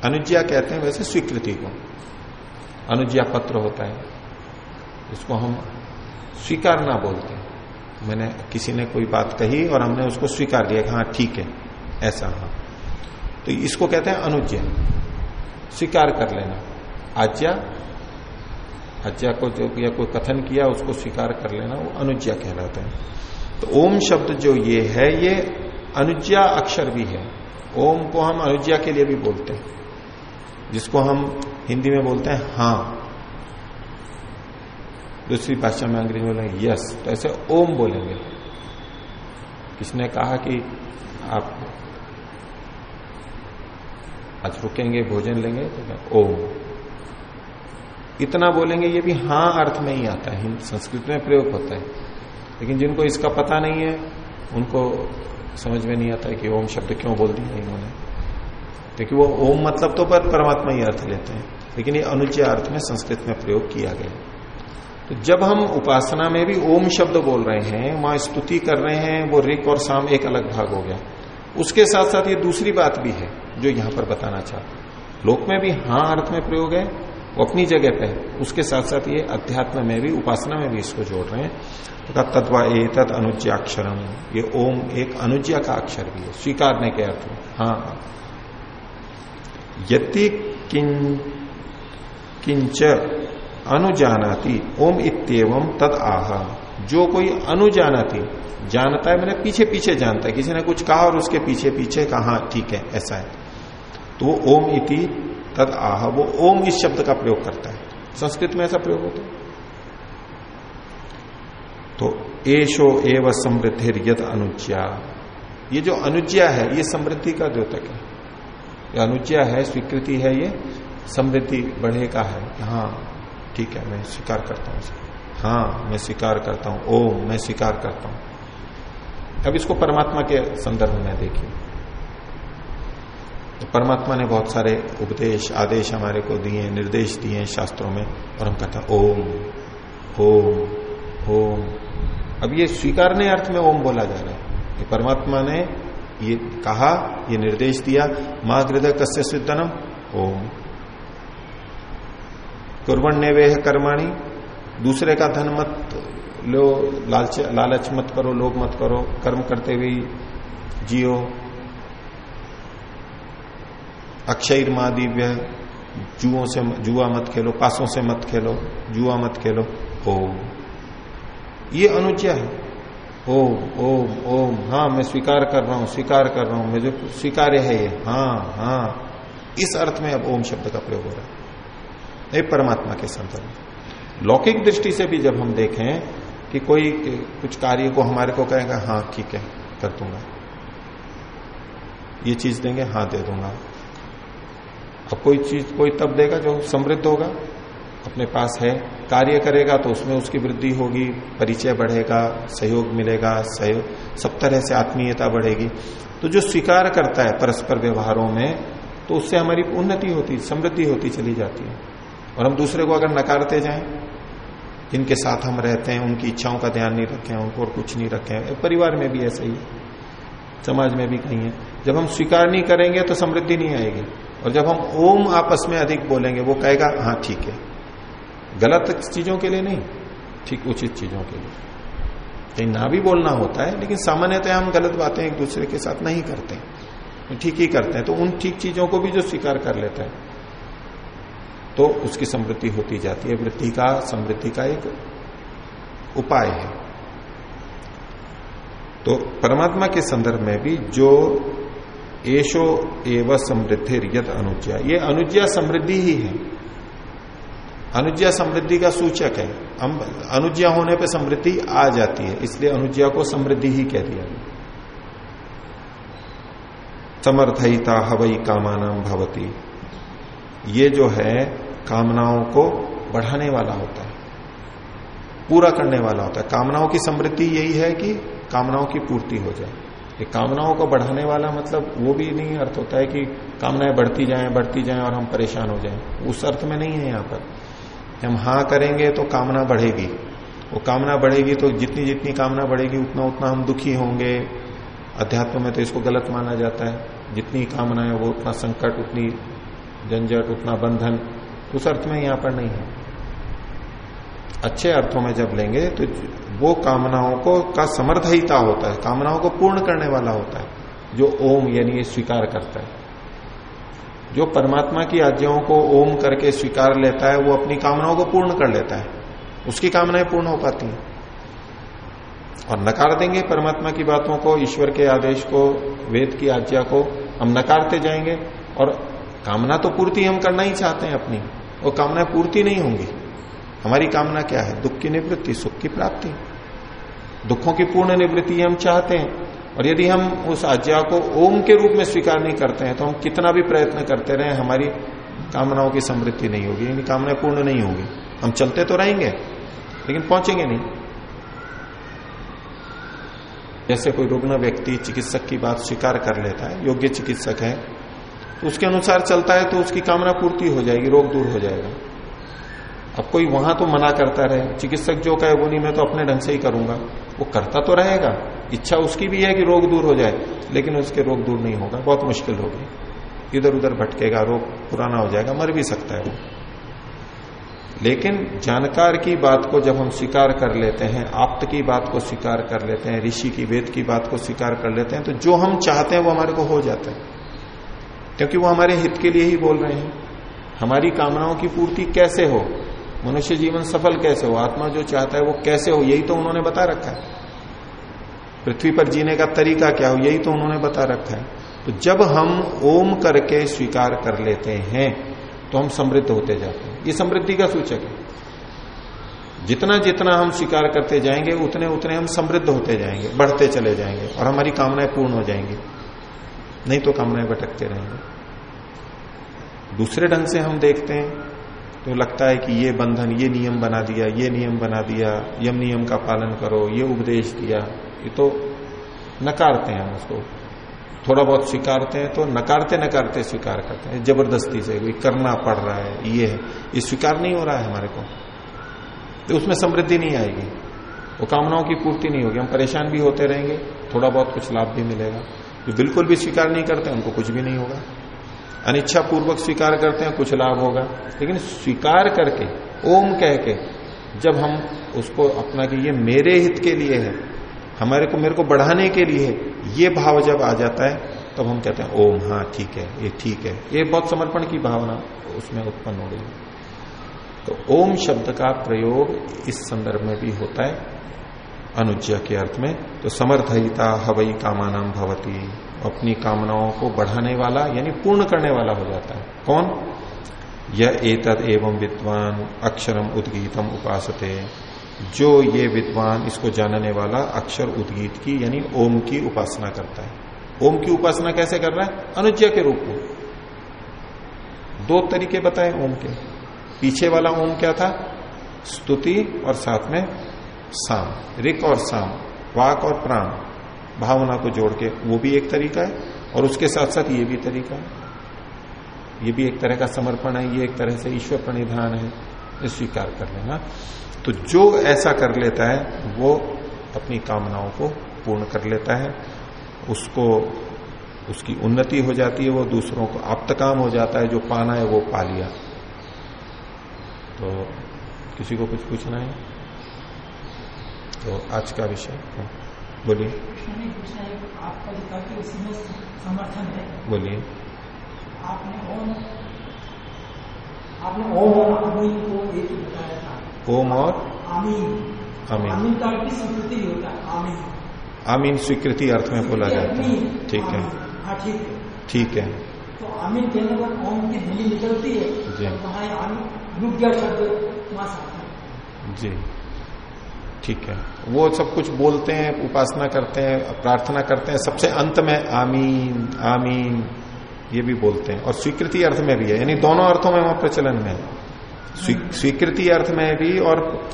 अनुज्ञा कहते हैं वैसे स्वीकृति को। अनुज्ञा पत्र होता है। इसको हम स्वीकार ना बोलते हैं। मैंने किसी ने कोई बात कही और हमने उसको स्वीकार लिया हाँ ठीक है, ऐसा हाँ। तो इसको कहते हैं अनुज्ञा स्वीकार कर लेना। आज्ञा आज्ञा को जो या कोई कथन किया, उसको स्वीकार कर लेना, वो अनुज्ञा कहलाता है। तो ओम शब्द जो ये है, ये अनुज्ञा अक्षर भी है। ओम को हम अनुज्ञा के लिए भी बोलते हैं। जिसको हम हिंदी में बोलते हैं हाँ। दूसरी भाषा में अंग्रेज़ी में बोलेंगे, यस। तो ऐसे ओम बोलेंगे। किसने कहा कि आप आज रुकेंगे, भोजन लेंगे तो ओम। इतना बोलेंगे, ये भी हाँ अर्थ में ही आता है। संस्कृत में प्रयोग होता है। लेकिन जिनको इसका पता नहीं है, उनको समझ में नहीं आता है कि ओम शब्द क्यों बोल दिया इन्होंने। क्योंकि वो ओम मतलब तो पर परमात्मा ही अर्थ लेते हैं, लेकिन ये अनुज्ञा अर्थ में संस्कृत में प्रयोग किया गया। तो जब हम उपासना में भी ओम शब्द बोल रहे हैं वहाँ स्तुति कर रहे हैं, वो रिक और साम एक अलग भाग हो गया। उसके साथ साथ ये दूसरी बात भी है, जो यहाँ पर बताना चाहते लोक में भी हाँ अर्थ में प्रयोग है वो अपनी जगह पे उसके साथ साथ ये अध्यात्म में भी, उपासना में भी इसको जोड़ रहे हैं। तो तत्वा ए तत् अनुज्ञाक्षरम ये ओम एक अनुज्ञा का अक्षर भी है, स्वीकारने के अर्थ में। हाँ। यति किंच अनुजानाति, ओम इतम तद आह। जो कोई अनुजानाती, जानता है, मैंने पीछे पीछे जानता है। किसी ने कुछ कहा और उसके पीछे पीछे कहा, ठीक है, ऐसा है। तो ओम इति तद आह, वो ओम इस शब्द का प्रयोग करता है। संस्कृत में ऐसा प्रयोग होता है। तो एशो एव समृद्धि यद अनुज्ञा। ये जो अनुज्ञा है, ये समृद्धि का द्योतक है। ये अनुज्ञा है, स्वीकृति है, ये समृद्धि बढ़े का है। हाँ ठीक है, मैं स्वीकार करता हूँ हाँ मैं स्वीकार करता हूँ। ओम, मैं स्वीकार करता हूँ। अब इसको परमात्मा के संदर्भ में देखिए। परमात्मा ने बहुत सारे उपदेश, आदेश हमारे को दिए, निर्देश दिए शास्त्रों में, और हम कहते हैं, ओम ओम ओम। अब ये स्वीकारने अर्थ में ओम बोला जा रहा है परमात्मा ने ये कहा, ये निर्देश दिया, माँ हृदय कस्य सिद्धनम? ओम। कुर्वण्य वेह कर्माणी, दूसरे का धन मत लो, लालच लालच मत करो, लोभ मत करो, कर्म करते हुए जियो। अक्षय माँ दिव्य जुओं से जुआ मत खेलो, पासों से मत खेलो, जुआ मत खेलो, ओम। ये अनुज्ञा है। ओम ओम ओम। हाँ मैं स्वीकार कर रहा हूँ, स्वीकार कर रहा हूँ। मुझे स्वीकार्य है ये। हाँ हाँ। इस अर्थ में अब ओम शब्द का प्रयोग हो रहा है। परमात्मा के संदर्भ में। लौकिक दृष्टि से भी जब हम देखें कि कोई कुछ कार्य को हमारे को कहेगा हाँ ठीक है, कर दूँगा। ये चीज़ देंगे हाँ दे दूँगा। अब कोई चीज़, कोई तब देगा जो समृद्ध होगा। अपने पास है, कार्य करेगा तो उसमें उसकी वृद्धि होगी, परिचय बढ़ेगा, सहयोग मिलेगा सहयोग सब तरह से आत्मीयता बढ़ेगी। तो जो स्वीकार करता है परस्पर व्यवहारों में तो उससे हमारी उन्नति होती, समृद्धि होती चली जाती है। और हम दूसरे को अगर नकारते जाएँ, जिनके साथ हम रहते हैं, उनकी इच्छाओं का ध्यान नहीं रखें, उनको और कुछ नहीं रखें परिवार में भी ऐसा ही है, समाज में भी कहीं है। जब हम स्वीकार नहीं करेंगे तो समृद्धि नहीं आएगी। और जब हम ओम आपस में अधिक बोलेंगे, वो कहेगा हाँ ठीक है। गलत चीज़ों के लिए नहीं, ठीक उचित चीज़ों के लिए। कहीं ना भी बोलना होता है, लेकिन सामान्यतः हम गलत बातें एक दूसरे के साथ नहीं करते ठीक ही करते हैं तो उन ठीक चीज़ों को भी जो स्वीकार कर लेता है तो उसकी समृद्धि होती जाती है। वृद्धि का, समृद्धि का एक उपाय है। तो परमात्मा के संदर्भ में भी जो एशो एव समृद्धि यद अनुज्ञा। ये अनुज्ञा समृद्धि ही है। अनुज्ञा समृद्धि का सूचक है। अनुज्ञा होने पे समृद्धि आ जाती है, इसलिए अनुज्ञा को समृद्धि ही कह दिया। समर्थयिता हवई कामानाम भवती। ये जो है, कामनाओं को बढ़ाने वाला होता है। पूरा करने वाला होता है। कामनाओं की समृद्धि यही है कि कामनाओं की पूर्ति हो जाए। ये कामनाओं को बढ़ाने वाला मतलब वो भी नहीं अर्थ होता है कि कामनाएँ बढ़ती जाएँ बढ़ती जाएँ और हम परेशान हो जाएँ। उस अर्थ में नहीं है यहाँ पर। हम हाँ करेंगे तो कामना बढ़ेगी। वो कामना बढ़ेगी तो जितनी जितनी कामना बढ़ेगी, उतना उतना हम दुखी होंगे। अध्यात्म में तो इसको गलत माना जाता है। जितनी कामना है वो उतना संकट, उतनी झंझट, उतना बंधन, उस अर्थ में यहाँ पर नहीं है। अच्छे अर्थों में जब लेंगे तो वो कामनाओं को, का समर्थहिता होता है, कामनाओं को पूर्ण करने वाला होता है, जो ओम, यानी स्वीकार करता है। जो परमात्मा की आज्ञाओं को ओम करके स्वीकार लेता है, वो अपनी कामनाओं को पूर्ण कर लेता है। उसकी कामनाएँ पूर्ण हो पाती हैं। और नकार देंगे परमात्मा की बातों को, ईश्वर के आदेश को, वेद की आज्ञा को, हम नकारते जाएँगे। और कामना तो पूर्ति हम करना ही चाहते हैं अपनी वो कामना पूर्ति नहीं होंगी। हमारी कामना क्या है? दुख की निवृत्ति, सुख की प्राप्ति। दुखों की पूर्ण निवृत्ति हम चाहते हैं। और यदि हम उस आज्ञा को ओम के रूप में स्वीकार नहीं करते हैं तो हम कितना भी प्रयत्न करते रहे, हमारी कामनाओं की समृद्धि नहीं होगी, यानी कामनाएँ पूर्ण नहीं होगी। हम चलते तो रहेंगे, लेकिन पहुँचेंगे नहीं। जैसे कोई रुग्ण व्यक्ति चिकित्सक की बात स्वीकार कर लेता है, योग्य चिकित्सक है तो उसके अनुसार चलता है तो उसकी कामना पूर्ति हो जाएगी, रोग दूर हो जाएगा। अब कोई वहाँ तो मना करता रहे। चिकित्सक जो कहे, वो नहीं, मैं तो अपने ढंग से ही करूँगा। वो करता तो रहेगा। इच्छा उसकी भी है कि रोग दूर हो जाए, लेकिन उसके रोग दूर नहीं होगा। बहुत मुश्किल होगी। इधर उधर भटकेगा, रोग पुराना हो जाएगा, मर भी सकता है वो। लेकिन जानकार की बात को जब हम स्वीकार कर लेते हैं, आप्त की बात को स्वीकार कर लेते हैं, ऋषि की, वेद की बात को स्वीकार कर लेते हैं तो जो हम चाहते हैं वो हमारे को हो जाता है। क्योंकि वो हमारे हित के लिए ही बोल रहे हैं। हमारी कामनाओं की पूर्ति कैसे हो? मनुष्य जीवन सफल कैसे हो? आत्मा जो चाहता है वो कैसे हो? यही तो उन्होंने बता रखा है। पृथ्वी पर जीने का तरीका क्या हो? यही तो उन्होंने बता रखा है। तो जब हम ओम करके स्वीकार कर लेते हैं तो हम समृद्ध होते जाते हैं। ये समृद्धि का सूचक है। जितना जितना हम स्वीकार करते जाएँगे, उतने उतने हम समृद्ध होते जाएँगे, बढ़ते चले जाएँगे और हमारी कामनाएँ पूर्ण हो जाएँगी। नहीं तो कामनाएँ भटकते रहेंगे। दूसरे ढंग से हम देखते हैं तो लगता है कि ये बंधन, ये नियम बना दिया, ये नियम बना दिया, यम नियम का पालन करो, ये उपदेश दिया। ये तो नकारते हैं हम उसको। थोड़ा बहुत स्वीकारते हैं तो नकारते नकारते स्वीकार करते हैं। ज़बरदस्ती से कोई करना पड़ रहा है, ये है। ये स्वीकार नहीं हो रहा है हमारे को। तो उसमें समृद्धि नहीं आएगी। वो कामनाओं की पूर्ति नहीं होगी। हम परेशान भी होते रहेंगे, थोड़ा बहुत कुछ लाभ भी मिलेगा। जो बिल्कुल भी स्वीकार नहीं करते, उनको कुछ भी नहीं होगा। अनिच्छा पूर्वक स्वीकार करते हैं, कुछ लाभ होगा। लेकिन स्वीकार करके, ओम कह के, जब हम उसको अपना कि ये मेरे हित के लिए है, हमारे को, मेरे को बढ़ाने के लिए है, ये भाव जब आ जाता है, तब हम कहते हैं, ओम हाँ ठीक है, ये ठीक है। ये बहुत समर्पण की भावना उसमें उत्पन्न हो रही है। तो ओम शब्द का प्रयोग इस संदर्भ में भी होता है, अनुज्ञा के अर्थ में तो समर्थयिता हवई कामानाम भवती। अपनी कामनाओं को बढ़ाने वाला, यानी पूर्ण करने वाला हो जाता है। कौन? यह एतद एवं विद्वान अक्षरम उद्गीतम उपासते। जो ये विद्वान इसको जानने वाला अक्षर उद्गीत की, यानी ओम की उपासना करता है। ओम की उपासना कैसे कर रहा है? अनुज्ञा के रूप में। दो तरीके बताए ओम के। पीछे वाला ओम क्या था? स्तुति और साथ में साम। रिक और साम। वाक और प्राण। भावना को जोड़ के वो भी एक तरीका है और उसके साथ साथ ये भी तरीका है। ये भी एक तरह का समर्पण है ये एक तरह से ईश्वर प्रणिधान है स्वीकार कर लेना। तो जो ऐसा कर लेता है वो अपनी कामनाओं को पूर्ण कर लेता है। उसको उसकी उन्नति हो जाती है वो दूसरों को आप्तकाम हो जाता है जो पाना है वो पा लिया। तो किसी को कुछ पूछना है? तो आज का विषय हाँ, बोलिए। समर्थन है। बोलिए। आपने ओम आपने ओम और आमीन को एक बताया था। ओम और आमीन। आमीन। आमीन का स्वीकृति होता है आमीन। अमीन स्वीकृति अर्थ में बोला जाता है। ठीक है। हाँ ठीक है। ठीक है। तो आमीन कहने पर ओम की ध्वनि निकलती है जी। और वहाँ गया शब्द वहाँ जी। ठीक है। वो सब कुछ बोलते हैं उपासना करते हैं प्रार्थना करते हैं सबसे अंत में आमीन आमीन ये भी बोलते हैं। और स्वीकृति अर्थ में भी है यानी दोनों अर्थों में वहाँ प्रचलन में स्वी- स्वीकृति अर्थ में भी और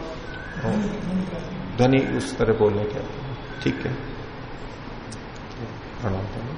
ध्वनि उस तरह बोलने के ठीक है। प्रणाम। करें।